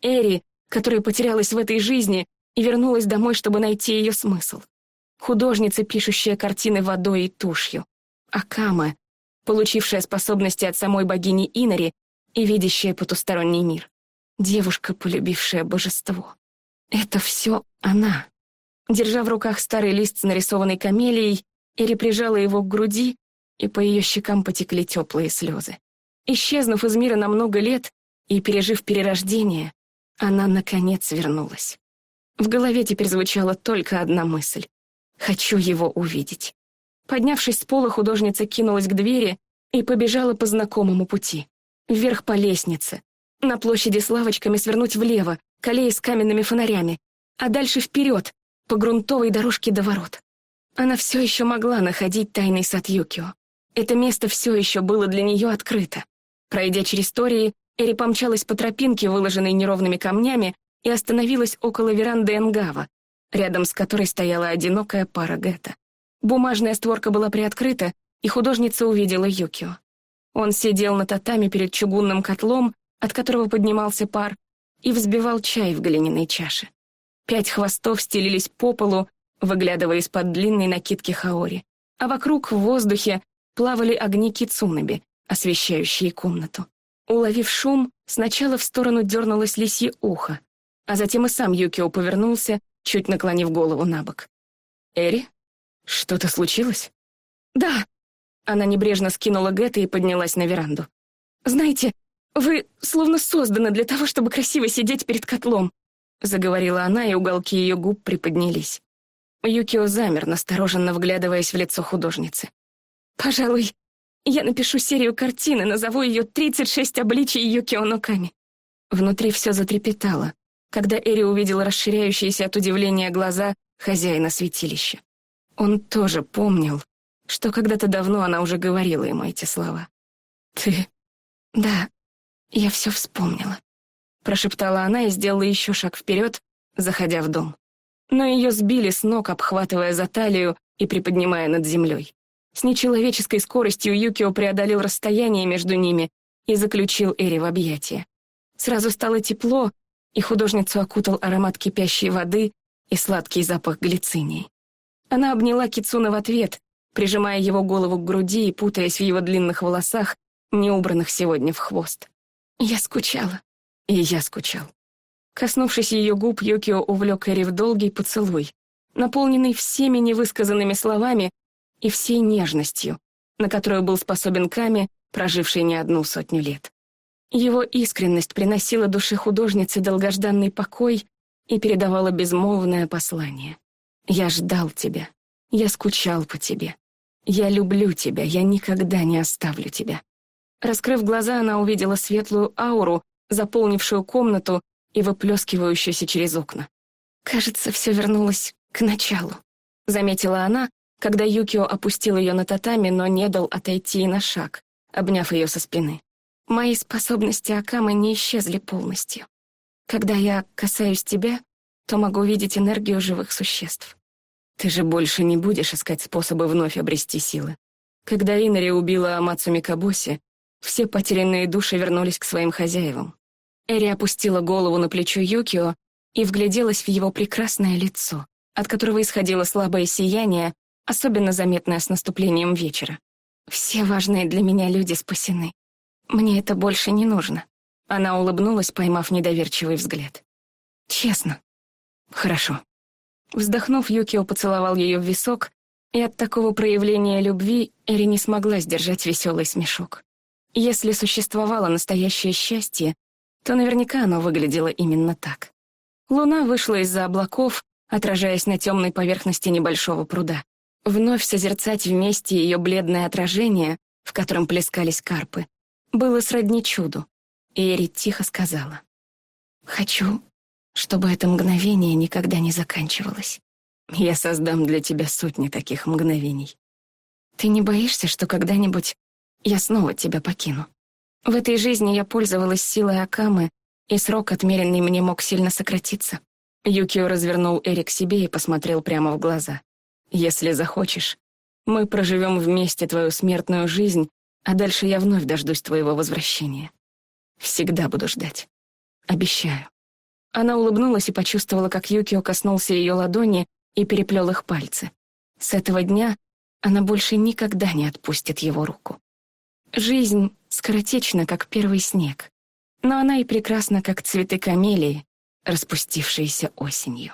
Эри, которая потерялась в этой жизни и вернулась домой, чтобы найти ее смысл. Художница, пишущая картины водой и тушью. Акама, получившая способности от самой богини Инари и видящая потусторонний мир. Девушка, полюбившая божество. Это все она. Держа в руках старый лист с нарисованной камелией, Эри прижала его к груди, и по ее щекам потекли теплые слезы. Исчезнув из мира на много лет и пережив перерождение, она, наконец, вернулась. В голове теперь звучала только одна мысль. «Хочу его увидеть». Поднявшись с пола, художница кинулась к двери и побежала по знакомому пути. Вверх по лестнице. На площади с лавочками свернуть влево, к аллее с каменными фонарями, а дальше вперед, по грунтовой дорожке до ворот. Она все еще могла находить тайный сад Юкио. Это место все еще было для нее открыто. Пройдя через Тории, Эри помчалась по тропинке, выложенной неровными камнями, и остановилась около веранды Энгава, рядом с которой стояла одинокая пара Гетта. Бумажная створка была приоткрыта, и художница увидела Юкио. Он сидел на татами перед чугунным котлом, от которого поднимался пар, и взбивал чай в глиняной чаше. Пять хвостов стелились по полу, выглядывая из-под длинной накидки хаори, а вокруг в воздухе плавали огни кицунаби, освещающие комнату. Уловив шум, сначала в сторону дернулось лисье ухо, а затем и сам Юкио повернулся, чуть наклонив голову на бок. «Эри, что-то случилось?» «Да!» Она небрежно скинула Гетта и поднялась на веранду. «Знаете, вы словно созданы для того, чтобы красиво сидеть перед котлом», заговорила она, и уголки ее губ приподнялись. Юкио замер, настороженно вглядываясь в лицо художницы. «Пожалуй, я напишу серию картин и назову ее «36 обличий Юкио Ноками». Внутри все затрепетало, когда Эри увидел расширяющиеся от удивления глаза хозяина святилища. Он тоже помнил, что когда-то давно она уже говорила ему эти слова. «Ты...» «Да, я все вспомнила», — прошептала она и сделала еще шаг вперед, заходя в дом. Но ее сбили с ног, обхватывая за талию и приподнимая над землей. С нечеловеческой скоростью Юкио преодолел расстояние между ними и заключил Эри в объятия. Сразу стало тепло, и художницу окутал аромат кипящей воды и сладкий запах глицинии. Она обняла Кицуна в ответ, прижимая его голову к груди и путаясь в его длинных волосах, не убранных сегодня в хвост. Я скучала. И я скучал. Коснувшись ее губ, Юкио увлек Эри в долгий поцелуй, наполненный всеми невысказанными словами и всей нежностью, на которую был способен Ками, проживший не одну сотню лет. Его искренность приносила душе художницы долгожданный покой и передавала безмолвное послание. «Я ждал тебя. Я скучал по тебе. Я люблю тебя. Я никогда не оставлю тебя». Раскрыв глаза, она увидела светлую ауру, заполнившую комнату и выплескивающуюся через окна. «Кажется, все вернулось к началу», — заметила она, когда Юкио опустил ее на татами, но не дал отойти и на шаг, обняв ее со спины. «Мои способности Акамы не исчезли полностью. Когда я касаюсь тебя, то могу видеть энергию живых существ. Ты же больше не будешь искать способы вновь обрести силы. Когда Инари убила Амацу Микабоси, все потерянные души вернулись к своим хозяевам. Эри опустила голову на плечо Юкио и вгляделась в его прекрасное лицо, от которого исходило слабое сияние, особенно заметное с наступлением вечера. «Все важные для меня люди спасены. Мне это больше не нужно». Она улыбнулась, поймав недоверчивый взгляд. «Честно». «Хорошо». Вздохнув, Юкио поцеловал ее в висок, и от такого проявления любви Эри не смогла сдержать веселый смешок. Если существовало настоящее счастье, то наверняка оно выглядело именно так. Луна вышла из-за облаков, отражаясь на темной поверхности небольшого пруда. Вновь созерцать вместе ее бледное отражение, в котором плескались карпы, было сродни чуду. И Эри тихо сказала. «Хочу, чтобы это мгновение никогда не заканчивалось. Я создам для тебя сотни таких мгновений. Ты не боишься, что когда-нибудь я снова тебя покину? В этой жизни я пользовалась силой Акамы, и срок, отмеренный мне, мог сильно сократиться. Юкио развернул Эрик себе и посмотрел прямо в глаза. Если захочешь, мы проживем вместе твою смертную жизнь, а дальше я вновь дождусь твоего возвращения. Всегда буду ждать. Обещаю». Она улыбнулась и почувствовала, как Юкио коснулся ее ладони и переплел их пальцы. С этого дня она больше никогда не отпустит его руку. Жизнь скоротечна, как первый снег, но она и прекрасна, как цветы камелии, распустившиеся осенью.